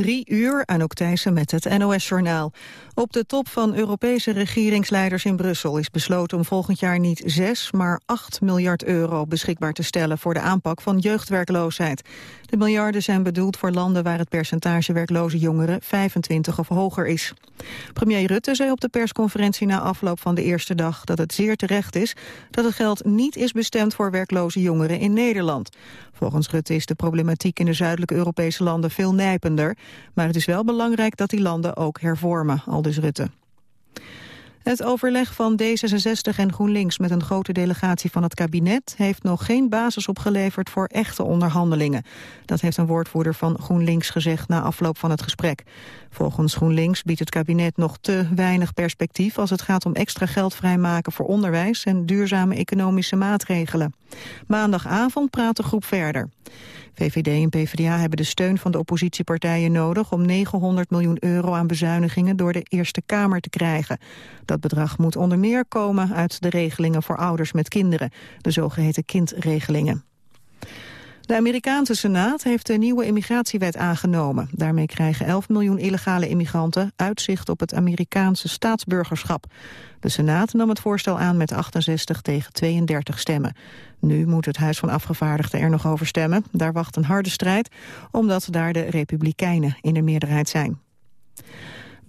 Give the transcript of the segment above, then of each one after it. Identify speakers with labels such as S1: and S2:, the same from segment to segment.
S1: Drie uur, Anouk Thijssen met het NOS-journaal. Op de top van Europese regeringsleiders in Brussel is besloten om volgend jaar niet 6, maar 8 miljard euro beschikbaar te stellen voor de aanpak van jeugdwerkloosheid. De miljarden zijn bedoeld voor landen waar het percentage werkloze jongeren 25 of hoger is. Premier Rutte zei op de persconferentie na afloop van de eerste dag dat het zeer terecht is dat het geld niet is bestemd voor werkloze jongeren in Nederland. Volgens Rutte is de problematiek in de zuidelijke Europese landen veel nijpender. Maar het is wel belangrijk dat die landen ook hervormen, aldus Rutte. Het overleg van D66 en GroenLinks met een grote delegatie van het kabinet heeft nog geen basis opgeleverd voor echte onderhandelingen. Dat heeft een woordvoerder van GroenLinks gezegd na afloop van het gesprek. Volgens GroenLinks biedt het kabinet nog te weinig perspectief als het gaat om extra geld vrijmaken voor onderwijs en duurzame economische maatregelen. Maandagavond praat de groep verder. VVD en PvdA hebben de steun van de oppositiepartijen nodig om 900 miljoen euro aan bezuinigingen door de Eerste Kamer te krijgen. Dat bedrag moet onder meer komen uit de regelingen voor ouders met kinderen, de zogeheten kindregelingen. De Amerikaanse Senaat heeft de nieuwe immigratiewet aangenomen. Daarmee krijgen 11 miljoen illegale immigranten uitzicht op het Amerikaanse staatsburgerschap. De Senaat nam het voorstel aan met 68 tegen 32 stemmen. Nu moet het Huis van Afgevaardigden er nog over stemmen. Daar wacht een harde strijd, omdat daar de Republikeinen in de meerderheid zijn.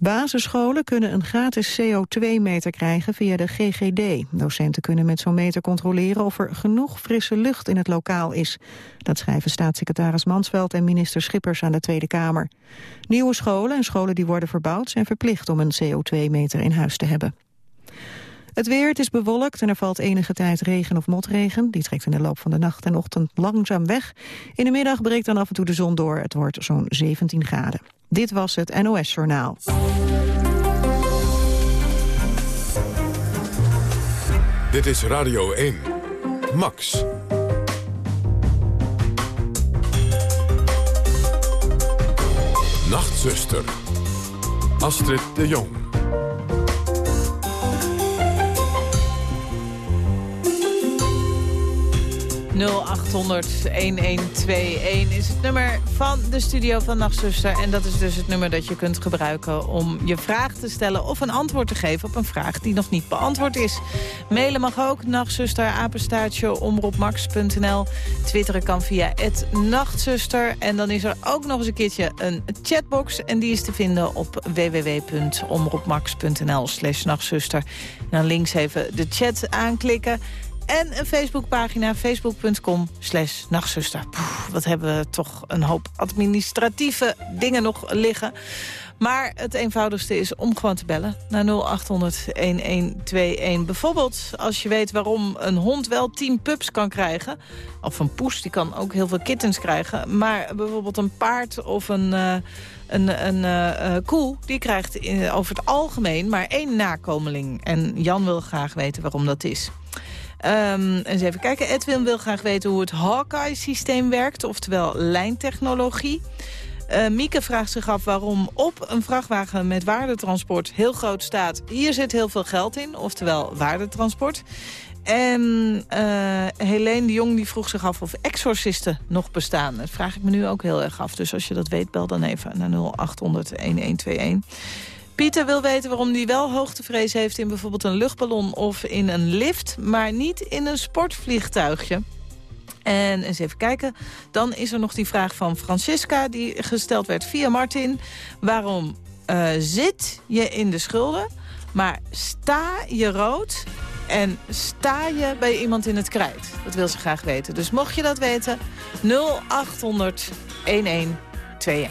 S1: Basisscholen kunnen een gratis CO2-meter krijgen via de GGD. Docenten kunnen met zo'n meter controleren of er genoeg frisse lucht in het lokaal is. Dat schrijven staatssecretaris Mansveld en minister Schippers aan de Tweede Kamer. Nieuwe scholen en scholen die worden verbouwd zijn verplicht om een CO2-meter in huis te hebben. Het weer, het is bewolkt en er valt enige tijd regen of motregen. Die trekt in de loop van de nacht en ochtend langzaam weg. In de middag breekt dan af en toe de zon door. Het wordt zo'n 17 graden. Dit was het NOS Journaal.
S2: Dit is Radio 1. Max. Nachtzuster. Astrid de Jong.
S3: 0800-1121 is het nummer van de studio van Nachtzuster. En dat is dus het nummer dat je kunt gebruiken om je vraag te stellen... of een antwoord te geven op een vraag die nog niet beantwoord is. Mailen mag ook, nachtzuster, apenstaartje, omroepmax.nl. Twitteren kan via het Nachtzuster. En dan is er ook nog eens een keertje een chatbox. En die is te vinden op www.omroepmax.nl slash nachtzuster. Dan links even de chat aanklikken... En een Facebookpagina, facebook.com slash nachtzuster. Wat hebben we toch een hoop administratieve dingen nog liggen. Maar het eenvoudigste is om gewoon te bellen naar 0800-1121. Bijvoorbeeld als je weet waarom een hond wel 10 pups kan krijgen. Of een poes, die kan ook heel veel kittens krijgen. Maar bijvoorbeeld een paard of een... Uh, een, een uh, koe die krijgt over het algemeen maar één nakomeling. En Jan wil graag weten waarom dat is. Um, eens even kijken. Edwin wil graag weten hoe het Hawkeye-systeem werkt, oftewel lijntechnologie. Uh, Mieke vraagt zich af waarom op een vrachtwagen met waardetransport heel groot staat... hier zit heel veel geld in, oftewel waardetransport. En uh, Helene de Jong die vroeg zich af of exorcisten nog bestaan. Dat vraag ik me nu ook heel erg af. Dus als je dat weet, bel dan even naar 0800-1121. Pieter wil weten waarom hij wel hoogtevrees heeft in bijvoorbeeld een luchtballon of in een lift, maar niet in een sportvliegtuigje. En eens even kijken. Dan is er nog die vraag van Francisca die gesteld werd via Martin. Waarom uh, zit je in de schulden, maar sta je rood en sta je bij iemand in het krijt? Dat wil ze graag weten. Dus mocht je dat weten, 0800 1121.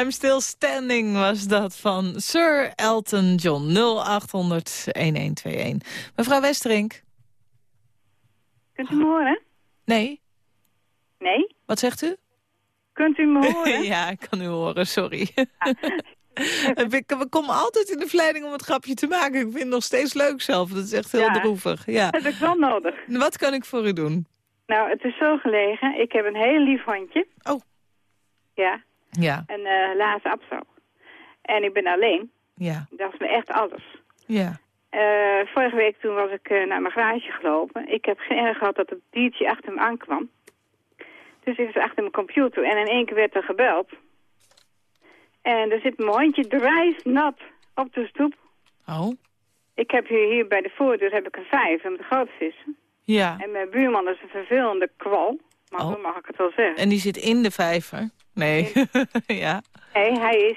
S4: I'm Still Standing
S3: was dat van Sir Elton John. 0800-1121. Mevrouw Westerink?
S5: Kunt u me horen?
S3: Nee?
S5: Nee?
S3: Wat zegt u?
S5: Kunt u me horen?
S3: ja, ik kan u horen, sorry. ik ik kom altijd in de verleiding om het grapje te maken. Ik vind het nog steeds leuk zelf. Dat is echt heel
S5: Ja.
S3: droevig. Ja.
S5: Dat heb ik wel nodig.
S3: Wat kan ik voor u doen?
S5: Nou, het is zo gelegen. Ik heb een heel lief hondje.
S3: Oh.
S5: Ja,
S3: Ja,
S5: een eh laatste abzo. En ik ben alleen.
S3: ja,
S5: Dat is me echt alles.
S3: ja.
S5: Eh, vorige week toen was ik eh, naar mijn garage gelopen. Ik heb geen erg gehad dat het diertje achter me aankwam. Dus ik was achter mijn computer en in één keer werd er gebeld. En er zit mijn hondje drijfnat op de stoep.
S3: Oh,
S5: Ik heb hier, hier bij de voordeur heb ik een vijf met vissen.
S3: ja.
S5: En mijn buurman is een vervelende kwal. Maar
S3: Oh.
S5: zo mag ik het wel zeggen.
S3: En die zit in de vijver? Nee. ja.
S5: Nee, hij is...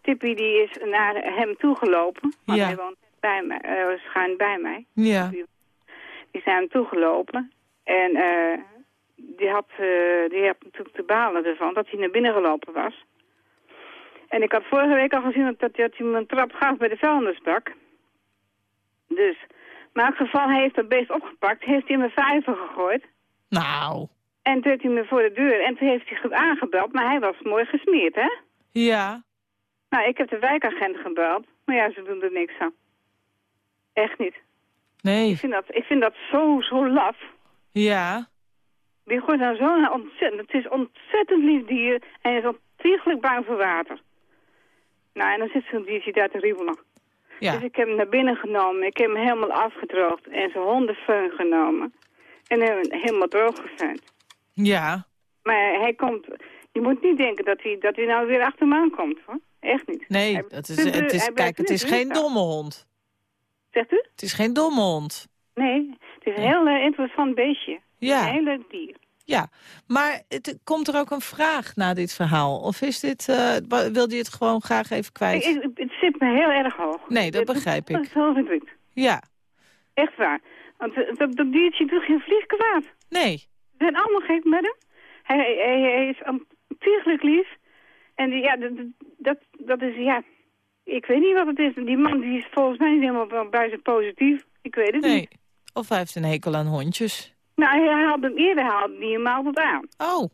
S5: Tippy die is naar hem toegelopen. Want
S3: Ja.
S5: hij woont bij mij, eh, schuin bij mij.
S3: Ja.
S5: Die naar hem toegelopen. En eh, die, had, eh, die had natuurlijk te balen ervan dat hij naar binnen gelopen was. En ik had vorige week al gezien dat, dat, dat hij me een trap gaf bij de vuilnisbak. Dus, maar in elk geval, hij heeft dat beest opgepakt. Heeft hij in mijn vijver gegooid.
S3: Nou,
S5: En heeft hij me voor de deur. En toen heeft hij goed aangebeld. Maar hij was mooi gesmeerd, hè?
S3: ja.
S5: Nou, ik heb de wijkagent gebeld. Maar ja, ze doen er niks aan. Echt niet.
S3: Nee.
S5: Ik vind dat, ik vind dat zo, zo laf.
S3: Ja.
S5: Die gooit dan zo'n ontzettend... Het is ontzettend lief dier. En hij is ontiegelijk bang voor water. Nou, en dan zit zo'n diertje daar te riebelen.
S3: Ja.
S5: Dus ik heb hem naar binnen genomen. Ik heb hem helemaal afgedroogd. En zijn hondenfeun genomen. En hem helemaal droog gefeund.
S3: Ja.
S5: Maar hij komt... Je moet niet denken dat hij, dat hij nou weer achter me aankomt, hoor. Echt niet.
S3: Nee,
S5: Hij-
S3: dat is,
S5: eh,
S3: het is, kijk, het is geen domme hond.
S5: Zegt u?
S3: Het is geen domme hond.
S5: Nee, het is een heel eh, interessant beestje.
S3: Ja.
S5: Een heel leuk dier.
S3: Ja, maar het, komt er ook een vraag na dit verhaal? Of is dit, eh, wa- wilde je het gewoon graag even kwijt?
S5: ik- het zit me heel erg hoog.
S3: Nee, dat
S5: Het-
S3: begrijp ik.
S5: Het is heel verdriet.
S3: Ja,
S5: Echt waar. Want eh, dat, dat diertje doet geen vlieg kwaad.
S3: nee.
S5: We zijn allemaal gek met hem. Hij, hij, hij is ontiegelijk lief. En die, ja, dat, dat, dat is, ja... Ik weet niet wat het is. Die man die is volgens mij niet helemaal buiten positief. Ik weet het
S3: Nee.
S5: niet.
S3: Of hij heeft een hekel aan hondjes.
S5: Nou, hij had hem eerder haalde die hem altijd aan.
S3: Oh,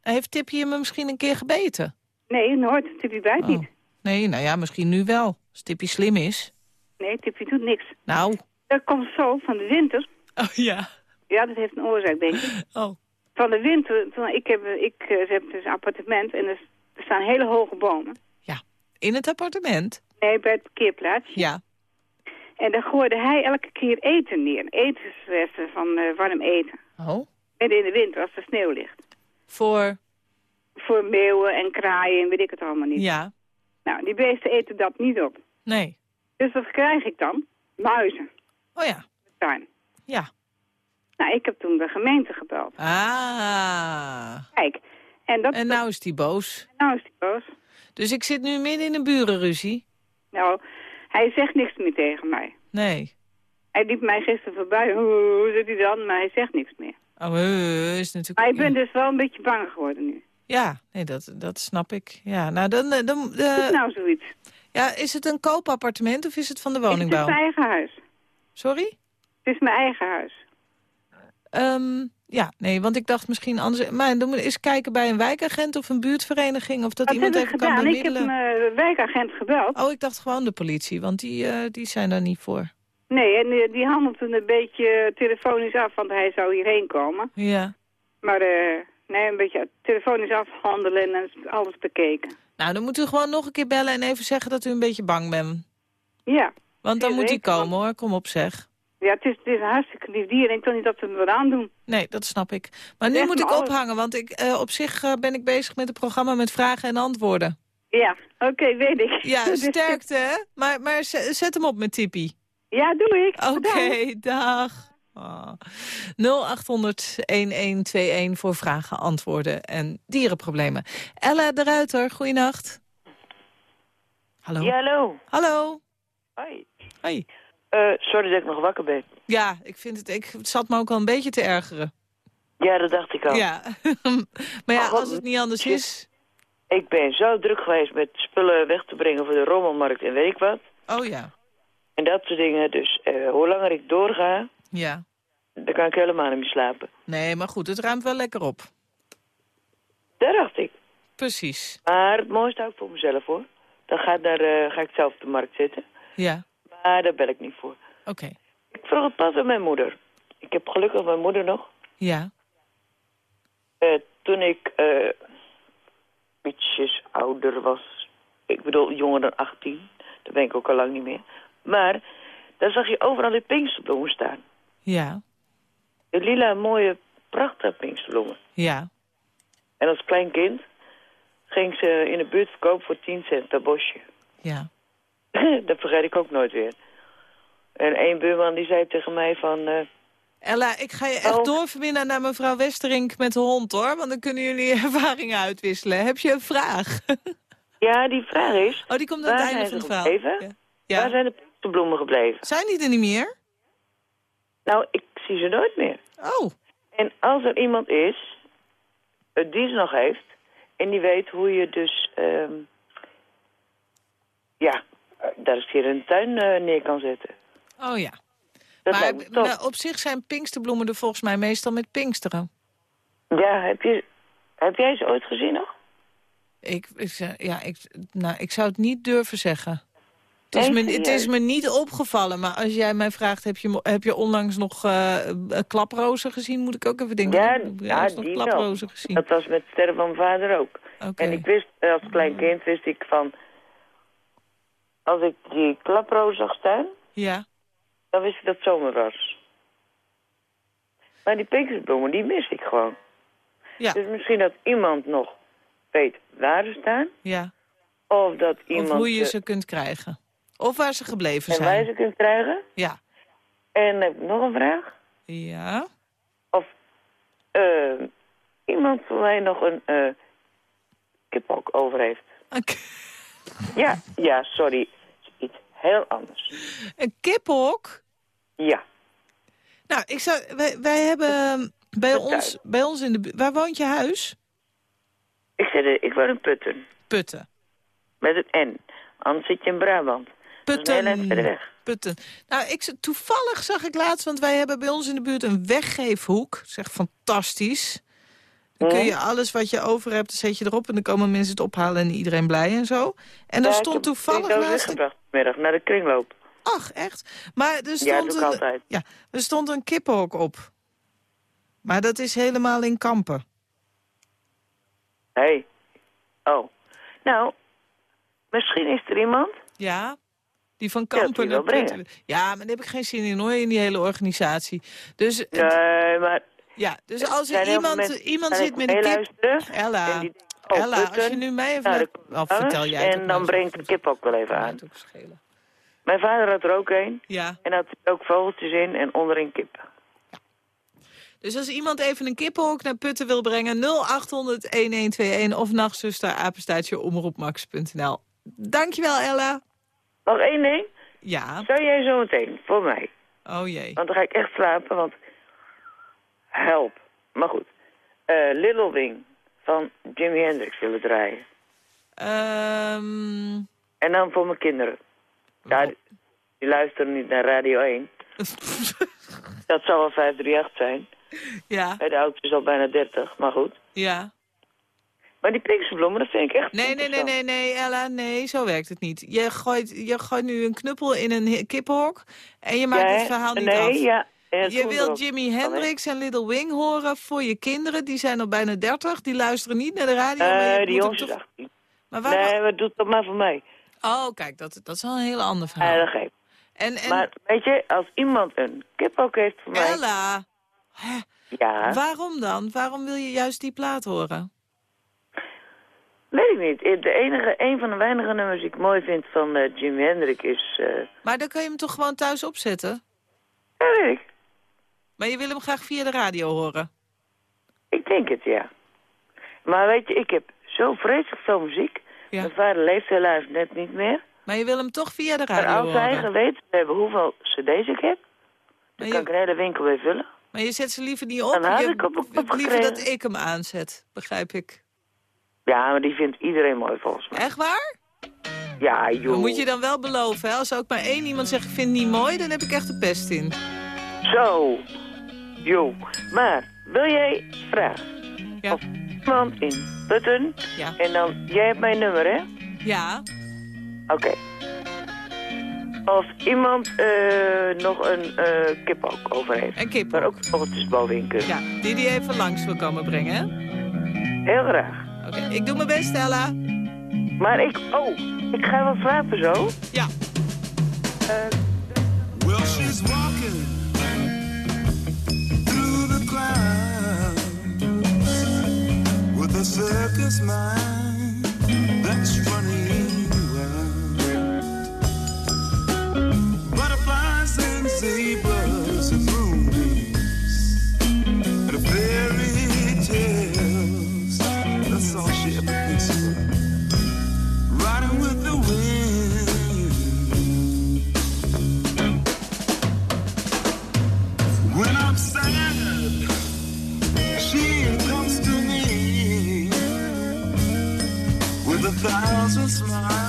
S3: heeft Tipje hem misschien een keer gebeten?
S5: Nee, nooit. Tippy bijt
S3: Oh.
S5: niet.
S3: Nee, nou ja, misschien nu wel. Als Tippy slim is.
S5: Nee, Tippy doet niks.
S3: Nou.
S5: Dat komt zo van de winter.
S3: Oh ja.
S5: Ja, dat heeft een oorzaak, denk ik.
S3: Oh.
S5: Van de winter, toen, ik, heb, ik eh, heb dus een appartement en er, er staan hele hoge bomen.
S3: Ja. In het appartement?
S5: Nee, bij het parkeerplaats.
S3: Ja.
S5: En daar gooide hij elke keer eten neer. Etensresten van eh, warm eten.
S3: Oh.
S5: Midden in de winter, als er sneeuw ligt.
S3: Voor?
S5: Voor meeuwen en kraaien en weet ik het allemaal niet.
S3: Ja.
S5: Nou, die beesten eten dat niet op.
S3: Nee.
S5: Dus wat krijg ik dan? Muizen.
S3: Oh ja.
S5: Tuin.
S3: Ja.
S5: Nou, ik heb toen de gemeente gebeld.
S3: Ah.
S5: Kijk, en dat
S3: En nou is die boos.
S5: nou is die boos.
S3: Dus ik zit nu midden in een burenruzie.
S5: Nou, hij zegt niks meer tegen mij.
S3: Nee.
S5: Hij liep mij gisteren voorbij. Hoe, hoe zit hij dan? Maar hij zegt niks meer.
S3: Oh, eh, is natuurlijk...
S5: Maar ik ben dus wel een beetje bang geworden nu.
S3: Ja, nee, dat, dat snap ik. Ja, nou, dan... eh, dan
S5: Is
S3: eh,
S5: het nou zoiets?
S3: ja, is het een koopappartement of is het van de
S5: Het is
S3: woningbouw?
S5: mijn eigen huis.
S3: Sorry?
S5: Het is mijn eigen huis.
S3: Ehm, ja, nee, want ik dacht misschien anders... Maar dan moet eens kijken bij een wijkagent of een buurtvereniging... of dat iemand even kan
S5: gedaan? Ik heb
S3: bemiddelen.
S5: mijn wijkagent gebeld.
S3: Oh, ik dacht gewoon de politie, want die, eh, die zijn daar niet voor.
S5: Nee, en die, die handelt een beetje telefonisch af, want hij zou hierheen komen.
S3: Ja.
S5: Maar eh, nee, een beetje telefonisch afhandelen en alles bekeken.
S3: Nou, dan moet u gewoon nog een keer bellen en even zeggen dat u een beetje bang bent.
S5: Ja.
S3: Want dan moet hij komen hoor, kom op zeg.
S5: Ja, het is, het is een hartstikke lief dier en ik wil niet dat we hem wat aandoen.
S3: Nee, dat snap ik. Maar nu moet ik
S5: alles.
S3: ophangen, want ik, eh, op zich eh, ben ik bezig met het programma met vragen en antwoorden.
S5: Ja, oké, weet ik.
S3: Ja, sterkte hè? Maar, maar zet hem op met Tippie.
S5: Ja, doe ik.
S3: Oké, dag. Ah. 0800-1121 voor vragen, antwoorden en dierenproblemen. Ella de Ruiter, goeienacht. Hallo.
S6: Ja, hallo.
S3: Hallo.
S6: Hoi.
S3: Hoi.
S6: Eh, sorry dat ik nog wakker ben.
S3: Ja, ik vind het, ik, het zat me ook wel een beetje te ergeren.
S6: Ja, dat dacht ik al.
S3: Ja. maar ja,
S6: Oh,
S3: als het niet anders is...
S6: Ik ben zo druk geweest met spullen weg te brengen voor de rommelmarkt en weet ik wat.
S3: Oh ja.
S6: En dat soort dingen. Dus eh, hoe langer ik doorga,
S3: Ja.
S6: dan kan ik helemaal niet meer slapen.
S3: Nee, maar goed, het ruimt wel lekker op.
S6: Dat dacht ik.
S3: Precies.
S6: Maar het mooiste ik voor mezelf hoor. Dan ga, daar, eh, ga ik zelf op de markt zitten.
S3: Ja.
S6: Maar daar bel ik niet voor.
S3: Oké.
S6: Ik vroeg het pas aan mijn moeder. Ik heb gelukkig mijn moeder nog.
S3: Ja.
S6: Eh, toen ik eh ietsjes ouder was, ik bedoel jonger dan 18, dat ben ik ook al lang niet meer. Maar dan zag je overal die pinksterbloemen staan.
S3: Ja.
S6: De lila mooie, prachtige pinksterbloemen.
S3: Ja.
S6: En als klein kind ging ze in de buurt verkopen voor 10 cent per bosje.
S3: Ja.
S6: dat vergeet ik ook nooit weer. En één buurman die zei tegen mij van... eh,
S3: Ella, ik ga je echt
S6: Oh.
S3: doorverbinden naar mevrouw Westerink met de hond, hoor. Want dan kunnen jullie ervaringen uitwisselen. Heb je een vraag?
S6: ja, die vraag is...
S3: Oh, die komt aan het einde van het verhaal. Ja.
S6: Waar zijn de pinksterbloemen gebleven?
S3: Zijn die er niet meer?
S6: Nou, ik zie ze nooit meer.
S3: Oh.
S6: En als er iemand is eh, die ze nog heeft en die weet hoe je dus, ehm, ja, daar eens hier een tuin eh, neer kan zetten.
S3: Oh ja.
S6: Dat
S3: maar, op zich zijn pinksterbloemen er volgens mij meestal met pinksteren.
S6: Ja, heb, je, heb jij ze ooit gezien nog?
S3: Ik, ik, ja, ik, nou, ik zou het niet durven zeggen. Het is, me, het is me niet opgevallen, maar als jij mij vraagt... heb je, heb je onlangs nog eh, eh, klaprozen gezien, moet ik ook even denken.
S6: Ja, ja,
S3: nog
S6: die wel.
S3: klaprozen gezien?
S6: Dat was met sterren van mijn vader ook. En ik wist, eh, als klein kind wist ik van... Als ik die klaproos zag staan,
S3: Ja,
S6: dan wist ik dat het zomer was. Maar die pinksterbloemen, die mis ik gewoon.
S3: ja,
S6: Dus misschien dat iemand nog weet waar ze staan.
S3: ja.
S6: Of dat iemand...
S3: Of hoe je ze kunt krijgen. Of waar ze gebleven
S6: en wij
S3: zijn.
S6: ze kunt krijgen.
S3: Ja.
S6: En heb ik nog een vraag.
S3: Ja.
S6: Of eh, iemand van mij nog een kiphok over heeft.
S3: Oké.
S6: Ja, ja, sorry. Heel anders.
S3: Een kiphok?
S6: Ja,
S3: Nou, ik zou, wij, wij hebben ehm, bij ons, bij ons in de buurt... Waar woont je huis?
S6: ik, zit ik woon in Putten.
S3: Putten.
S6: Met een N. Anders zit je in Brabant.
S3: Putten. Putten. Nou, ik, toevallig zag ik laatst, want wij hebben bij ons in de buurt een weggeefhoek. Dat is echt fantastisch. Dan kun je alles wat je over hebt, dan zet je erop... en dan komen mensen het ophalen en iedereen blij en zo. En
S6: Ja, ik
S3: stond
S6: heb
S3: toevallig een-
S6: weggebracht vanmiddag naar de kringloop.
S3: Ach, echt? Maar er
S6: Ja,
S3: stond,
S6: doe ik
S3: een,
S6: altijd.
S3: ja, er stond een kippenhok op. Maar dat is helemaal in kampen.
S6: Hé. Hey. Oh. Nou, misschien is er iemand...
S3: Ja, die van
S6: Ja, dat
S3: kampen. Putten. Ja, maar daar heb ik geen zin in hoor, in die hele organisatie. Dus,
S6: Nee, maar...
S3: ja, dus als er iemand,
S6: mensen
S3: iemand zit met een kip... Ella,
S6: En die oh,
S3: Ella, als je nu mij even...
S6: Nou,
S3: Oh, vertel jij het
S6: En dan breng ik de kip ook wel even aan. Mijn vader had er ook een.
S3: Ja.
S6: En had ook vogeltjes in en onderin kippen.
S3: Dus als iemand even een kippenhok naar Putten wil brengen... 0800-1121 of nachtzuster, apenstaartje, omroepmax.nl. Dankjewel, Ella.
S6: Nog één ding.
S3: Ja.
S6: Zou jij zo meteen voor mij?
S3: Oh jee.
S6: Want dan ga ik echt slapen, want... Help. Maar goed. Eh, Little Wing van Jimi Hendrix willen draaien.
S3: Ehm
S6: En dan voor mijn kinderen. Ja, die, luisteren niet naar Radio 1. Dat zal wel 538 zijn.
S3: ja,
S6: Eh, De oudste is al bijna 30, maar goed.
S3: ja.
S6: Maar die pikselbloemen, dat vind ik echt
S3: Nee, nee, nee, nee, nee, Ella, nee, zo werkt het niet. Je gooit, je gooit nu een knuppel in een kippenhok en je maakt
S6: Ja,
S3: het verhaal niet
S6: nee,
S3: af.
S6: Ja, en
S3: Je wil. Jimi? Hendrix en Little Wing horen voor je kinderen. Die zijn al bijna 30, die luisteren niet naar de radio. Maar je
S6: die is
S3: toch...
S6: 18.
S3: Maar waarom...
S6: Nee, maar doe het maar voor mij.
S3: Oh, kijk, dat, dat is al een heel ander verhaal.
S6: Ja, dat geeft.
S3: en, en
S6: Maar weet je, als iemand een kip ook heeft voor mij...
S3: Ella, hè,
S6: Ja,
S3: waarom dan? Waarom wil je juist die plaat horen?
S6: weet ik niet. Eh, De enige, een van de weinige nummers die ik mooi vind van eh, Jimi Hendrix is...
S3: Maar dan kun je hem toch gewoon thuis opzetten?
S6: ja, weet ik.
S3: Maar je wil hem graag via de radio horen?
S6: Ik denk het, ja. Maar weet je, ik heb zo vreselijk veel muziek.
S3: Ja.
S6: Mijn vader leeft helaas net niet meer.
S3: Maar je wil hem toch via de
S6: Maar
S3: radio
S6: als hij geweten hebben hoeveel cd's ik heb... Dan kan ik een hele winkel weer vullen.
S3: maar je zet ze liever niet op.
S6: Dan had
S3: je
S6: ik op- op-
S3: hebt liever dat ik hem aanzet, begrijp ik.
S6: Ja, maar die vindt iedereen mooi volgens mij.
S3: Echt waar?
S6: Ja, joh.
S3: Dan moet je dan wel beloven, hè? Als ook maar één iemand zegt ik vind het niet mooi, dan heb ik echt de pest in.
S6: Zo. Joh. Maar, wil jij vragen?
S3: Ja.
S6: Of iemand in Putten?
S3: Ja.
S6: En dan, jij hebt mijn nummer, hè?
S3: Ja,
S6: Oké. Of iemand eh, nog een eh kip ook over heeft.
S3: en kip
S6: Waar
S3: ook.
S6: ook vogeltjes bovenin kunnen.
S3: Ja, die die even langs wil komen brengen, hè?
S6: Heel graag.
S3: Oké, ik doe mijn best, Ella.
S6: Maar ik, oh, ik ga wel slapen zo.
S3: Ja.
S7: Well, she's walking a circus mind that's running wild. Butterflies and zebras thousand smiles.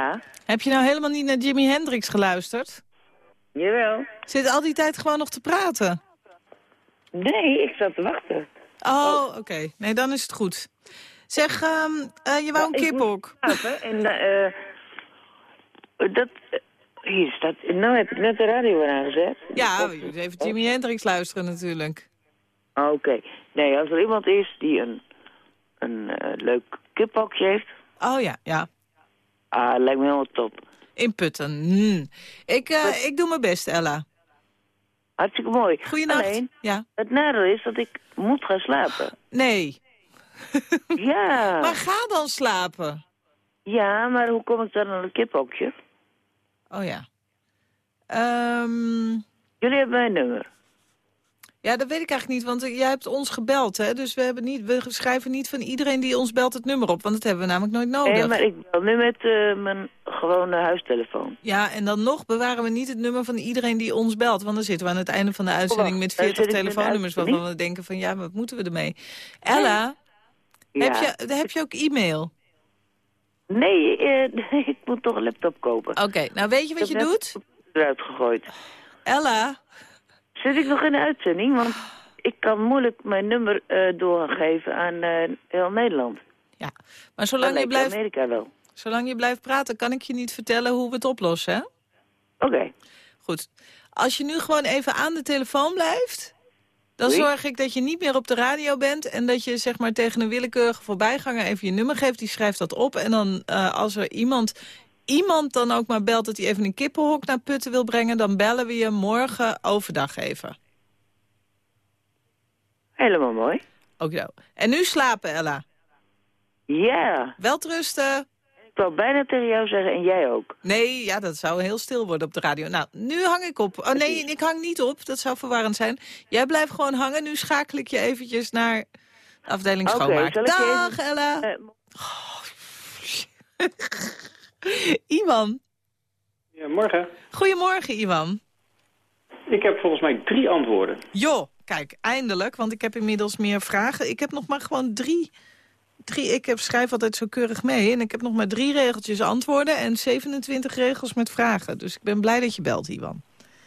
S6: Ja,
S3: heb je nou helemaal niet naar Jimi Hendrix geluisterd?
S6: jawel.
S3: Zit al die tijd gewoon nog te praten?
S6: Nee, ik zat te wachten.
S3: Oh, oké. Nee, dan is het goed. Zeg, ehm, eh, je wou een
S6: slapen En eh, dat... eh, hier staat... Nou heb ik net de radio weer aangezet.
S3: Ja, even Jimi Hendrix luisteren natuurlijk.
S6: Oké. Nee, als er iemand is die een, een leuk kiphokje heeft...
S3: Oh ja, ja.
S6: Ah, lijkt me helemaal top.
S3: In Putten. Hmm. Ik, eh, ik doe mijn best, Ella.
S6: Hartstikke mooi.
S3: Goeienacht.
S6: Alleen,
S3: Ja.
S6: het nadeel is dat ik moet gaan slapen.
S3: Nee.
S6: ja.
S3: Maar ga dan slapen.
S6: Ja, maar hoe kom ik dan aan een kiphokje?
S3: Oh ja. Ehm,
S6: Jullie hebben mijn nummer.
S3: Ja, dat weet ik eigenlijk niet, want eh, jij hebt ons gebeld, hè? Dus we, hebben niet, we schrijven niet van iedereen die ons belt het nummer op, want dat hebben we namelijk nooit nodig.
S6: Nee, maar ik bel nu met eh, mijn gewone huistelefoon.
S3: Ja, en dan nog bewaren we niet het nummer van iedereen die ons belt. Want dan zitten we aan het einde van de uitzending
S6: wacht,
S3: met
S6: daar
S3: 40
S6: zit ik in de
S3: telefoonnummers... waarvan we denken van, ja, wat moeten we ermee? Ella, heb, je, heb je ook e-mail?
S6: Nee, eh, ik moet toch een laptop kopen.
S3: Oké, nou weet je wat je
S6: Ik heb
S3: doet?
S6: eruit gegooid.
S3: Ella,
S6: Zit ik nog in de uitzending? Want ik kan moeilijk mijn nummer eh, doorgeven aan eh, heel Nederland.
S3: ja. Maar zolang je, blijft,
S6: Amerika wel.
S3: zolang je blijft praten, kan ik je niet vertellen hoe we het oplossen, hè?
S6: Oké.
S3: Goed. Als je nu gewoon even aan de telefoon blijft... dan zorg ik dat je niet meer op de radio bent... en dat je zeg maar tegen een willekeurige voorbijganger even je nummer geeft. Die schrijft dat op. En dan eh, als er iemand, iemand dan ook maar belt... dat hij even een kippenhok naar Putten wil brengen... dan bellen we je morgen overdag even.
S6: Helemaal mooi.
S3: Ook zo. En nu slapen, Ella.
S6: Ja.
S3: Welterusten.
S6: Ik wou bijna tegen jou zeggen, en jij ook.
S3: Nee, ja, dat zou heel stil worden op de radio. Nou, nu hang ik op. Oh nee, ik hang niet op. Dat zou verwarrend zijn. Jij blijft gewoon hangen. Nu schakel ik je eventjes naar de afdeling schoonmaak. Dag, Ella. Iwan.
S8: Ja, morgen.
S3: Goedemorgen, Iwan.
S8: Ik heb volgens mij drie antwoorden.
S3: Jo, kijk, eindelijk, want ik heb inmiddels meer vragen. Ik heb nog maar gewoon drie... drie ik heb, schrijf altijd zo keurig mee. En ik heb nog maar drie regeltjes antwoorden en 27 regels met vragen. Dus ik ben blij dat je belt, Iwan.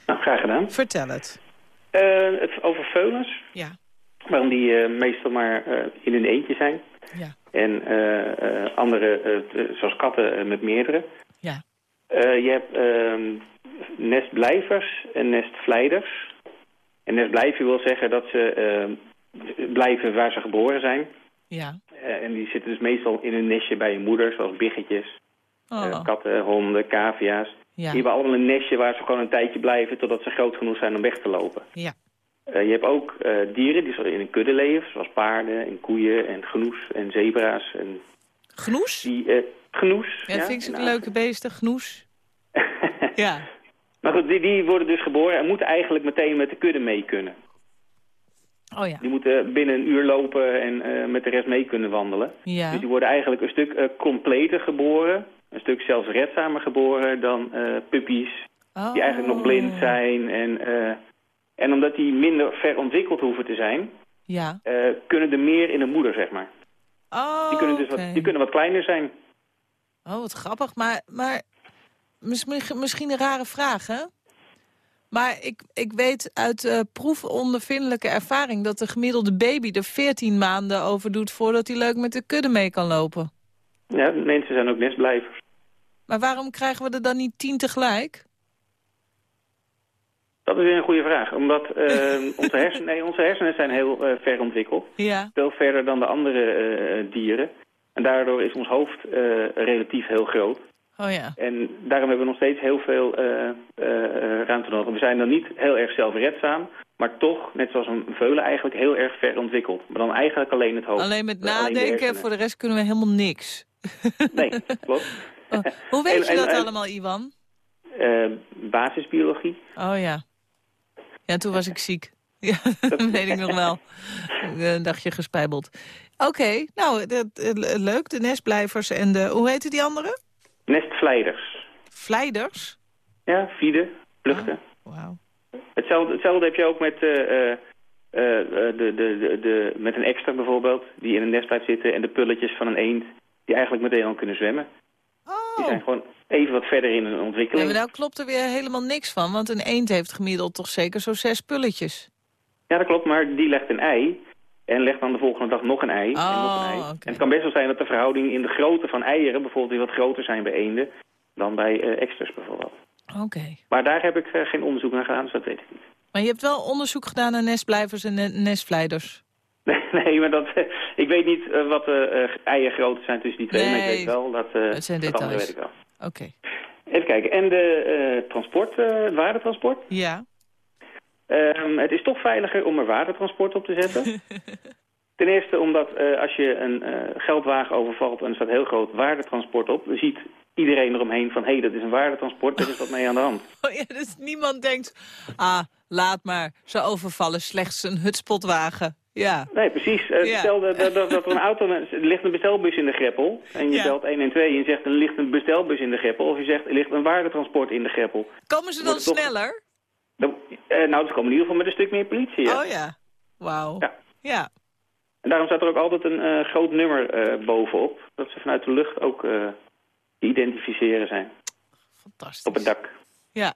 S8: Nou, graag gedaan.
S3: Vertel het.
S8: Eh, het over veulens.
S3: Ja.
S8: Waarom die eh, meestal maar eh, in hun eentje zijn.
S3: Ja.
S8: En eh, eh, andere, eh, zoals katten, met meerdere.
S3: Ja.
S8: Je hebt ehm, nestblijvers en nestvlijders. En nestblijven wil zeggen dat ze eh, blijven waar ze geboren zijn.
S3: Ja.
S8: En die zitten dus meestal in een nestje bij hun moeder, zoals biggetjes.
S3: Oh,
S8: katten, honden, cavia's.
S3: ja.
S8: Die hebben allemaal een nestje waar ze gewoon een tijdje blijven totdat ze groot genoeg zijn om weg te lopen.
S3: Ja.
S8: Eh, je hebt ook eh, dieren die in een kudde leven, zoals paarden en koeien en genoes en zebra's. En
S3: Genoes?
S8: die, eh, genoes.
S3: Ja, dat vind ik zo'n
S8: nou,
S3: leuke beesten. Genoes. Ja.
S8: Maar goed, die, die worden dus geboren en moeten eigenlijk meteen met de kudde mee kunnen.
S3: Oh ja.
S8: Die moeten binnen een uur lopen en met de rest mee kunnen wandelen.
S3: Ja.
S8: Dus die worden eigenlijk een stuk completer geboren. Een stuk zelfredzamer geboren dan eh puppies
S3: Oh.
S8: die eigenlijk nog blind zijn. En, en omdat die minder ver ontwikkeld hoeven te zijn,
S3: Ja.
S8: eh, kunnen er meer in de moeder, zeg maar.
S3: Oh,
S8: Die kunnen dus wat, die kunnen wat kleiner zijn.
S3: Oh, wat grappig. Maar, maar misschien, misschien een rare vraag, hè? Maar ik, ik weet uit eh proefondervindelijke ervaring... dat de gemiddelde baby er 14 maanden over doet... voordat hij leuk met de kudde mee kan lopen.
S8: Ja, mensen zijn ook nestblijvers.
S3: Maar waarom krijgen we er dan niet tien tegelijk?
S8: Dat is weer een goede vraag. Omdat eh, onze, hersenen, nee, onze hersenen zijn heel eh, ver ontwikkeld.
S3: Ja.
S8: Veel verder dan de andere eh, dieren. En daardoor is ons hoofd eh, relatief heel groot.
S3: Oh ja.
S8: En daarom hebben we nog steeds heel veel ruimte nodig. We zijn dan niet heel erg zelfredzaam, maar toch, net zoals een veulen, eigenlijk heel erg ver ontwikkeld. Maar dan eigenlijk alleen het hoofd.
S3: Alleen met nadenken,
S8: hersenen.
S3: voor de rest kunnen we helemaal niks.
S8: Nee, klopt.
S3: Oh, Hoe weet
S8: En-
S3: je
S8: en-
S3: dat
S8: en-
S3: allemaal, Iwan?
S8: Basisbiologie.
S3: Oh ja. Ja, toen was ik ziek. Ja, dat weet ik nog wel. Een dagje gespijbeld. Oké, nou, dat, eh, leuk. De nestblijvers en de... Hoe heette die andere?
S8: Nestvlijders.
S3: Vlijders?
S8: Ja, vieden, vluchten.
S3: Wauw.
S8: Hetzelfde, hetzelfde heb je ook met, eh, de, de, de, de, met een extra bijvoorbeeld, die in een nest blijft zitten. En de pulletjes van een eend, die eigenlijk meteen al kunnen zwemmen. Die
S3: Oh.
S8: zijn gewoon even wat verder in hun
S3: Ja,
S8: ontwikkeling.
S3: maar daar klopt er weer helemaal niks van. Want een eend heeft gemiddeld toch zeker zo'n zes pulletjes.
S8: Ja, dat klopt, maar die legt een ei. En legt dan de volgende dag nog een ei. en nog een ei.
S3: Oh, oké.
S8: En het kan best wel zijn dat de verhouding in de grootte van eieren bijvoorbeeld weer wat groter zijn bij eenden dan bij eh extras bijvoorbeeld.
S3: Oké.
S8: Maar daar heb ik eh, geen onderzoek naar gedaan, dus dat weet ik niet.
S3: Maar je hebt wel onderzoek gedaan naar nestblijvers en ne- nestvlijders.
S8: Nee, nee maar dat, eh, ik weet niet eh, wat de eh, eiergrootte zijn tussen die twee, maar ik weet wel dat... eh
S3: het zijn
S8: dat
S3: details.
S8: weet ik wel.
S3: Oké.
S8: Even kijken, en de eh, transport, eh, waardetransport.
S3: Ja.
S8: Ehm, het is toch veiliger om er waardetransport op te zetten. Ten eerste omdat eh, als je een geldwagen overvalt en er staat heel groot waardetransport op, dan ziet iedereen eromheen van hé, hey, dat is een waardetransport, er is wat mee aan de hand.
S3: Oh ja, dus niemand denkt, ah, laat maar, ze overvallen slechts een hutspotwagen. Ja,
S8: Nee, precies. Eh,
S3: Ja.
S8: Stel dat, dat, dat er een auto, er ligt een bestelbus in de greppel en je
S3: Ja.
S8: belt 112 en je zegt er ligt een bestelbus in de greppel of je zegt er ligt een waardetransport in de greppel.
S3: komen ze dan
S8: toch-
S3: sneller?
S8: Dan, eh, nou, ze komen in ieder geval met een stuk meer politie. Ja.
S3: Oh ja, wauw.
S8: Ja.
S3: Ja.
S8: En daarom staat er ook altijd een eh, groot nummer bovenop, dat ze vanuit de lucht ook te identificeren zijn
S3: fantastisch.
S8: op het dak.
S3: Ja,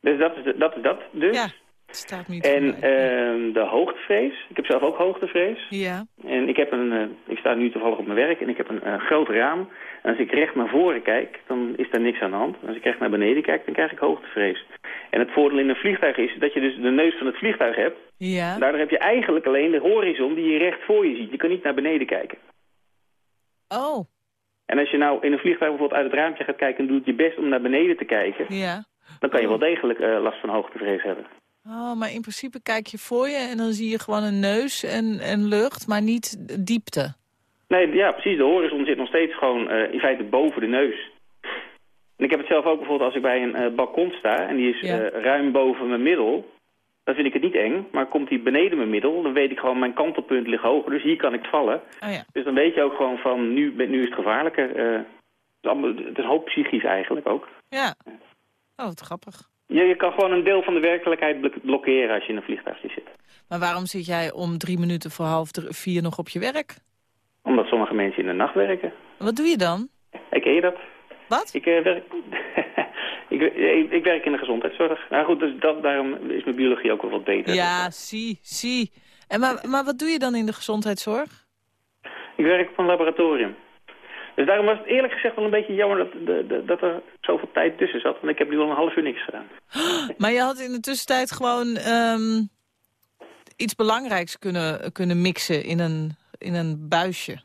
S8: Dus dat is, dat, is dat dus.
S3: ja, staat niet
S8: En ehm, de hoogtevrees. Ik heb zelf ook hoogtevrees.
S3: Ja,
S8: En ik, heb een, eh, ik sta nu toevallig op mijn werk en ik heb een eh, groot raam. En als ik recht naar voren kijk, dan is daar niks aan de hand. En als ik recht naar beneden kijk, dan krijg ik hoogtevrees. En het voordeel in een vliegtuig is dat je dus de neus van het vliegtuig hebt.
S3: ja.
S8: Daardoor heb je eigenlijk alleen de horizon die je recht voor je ziet. Je kan niet naar beneden kijken.
S3: Oh,
S8: En als je nou in een vliegtuig bijvoorbeeld uit het raampje gaat kijken... en doet je best om naar beneden te kijken...
S3: ja.
S8: dan kan je wel degelijk eh, last van hoogtevrees hebben.
S3: Oh, maar in principe kijk je voor je en dan zie je gewoon een neus en, en lucht, maar niet diepte.
S8: Nee, ja, precies. De horizon zit nog steeds gewoon eh, in feite boven de neus. En ik heb het zelf ook bijvoorbeeld als ik bij een eh, balkon sta... en die is
S3: Ja.
S8: eh, ruim boven mijn middel... dan vind ik het niet eng. Maar komt die beneden mijn middel... dan weet ik gewoon, mijn kantelpunt ligt hoger. Dus hier kan ik vallen.
S3: Oh ja.
S8: Dus dan weet je ook gewoon van, nu, nu is het gevaarlijker. het, is allemaal, het is een hoop psychisch eigenlijk ook.
S3: Ja. Oh, wat grappig.
S8: Je, je kan gewoon een deel van de werkelijkheid blok- blokkeren als je in een vliegtuigje zit.
S3: Maar waarom zit jij om drie minuten voor half vier nog op je werk?
S8: Omdat sommige mensen in de nacht werken.
S3: Wat doe je dan?
S8: Ik je dat?
S3: Wat?
S8: Ik, eh, werk, ik, ik, ik werk in de gezondheidszorg. Nou goed, dus dat, daarom is mijn biologie ook wel wat beter.
S3: Ja, zie, zie. En maar, maar wat doe je dan in de gezondheidszorg?
S8: Ik werk op een laboratorium. Dus daarom was het eerlijk gezegd wel een beetje jammer dat, de, de- dat er zoveel tijd tussen zat. Want ik heb nu al een half uur niks gedaan.
S3: Maar je had in de tussentijd gewoon ehm, iets belangrijks kunnen, kunnen mixen in een, in een buisje.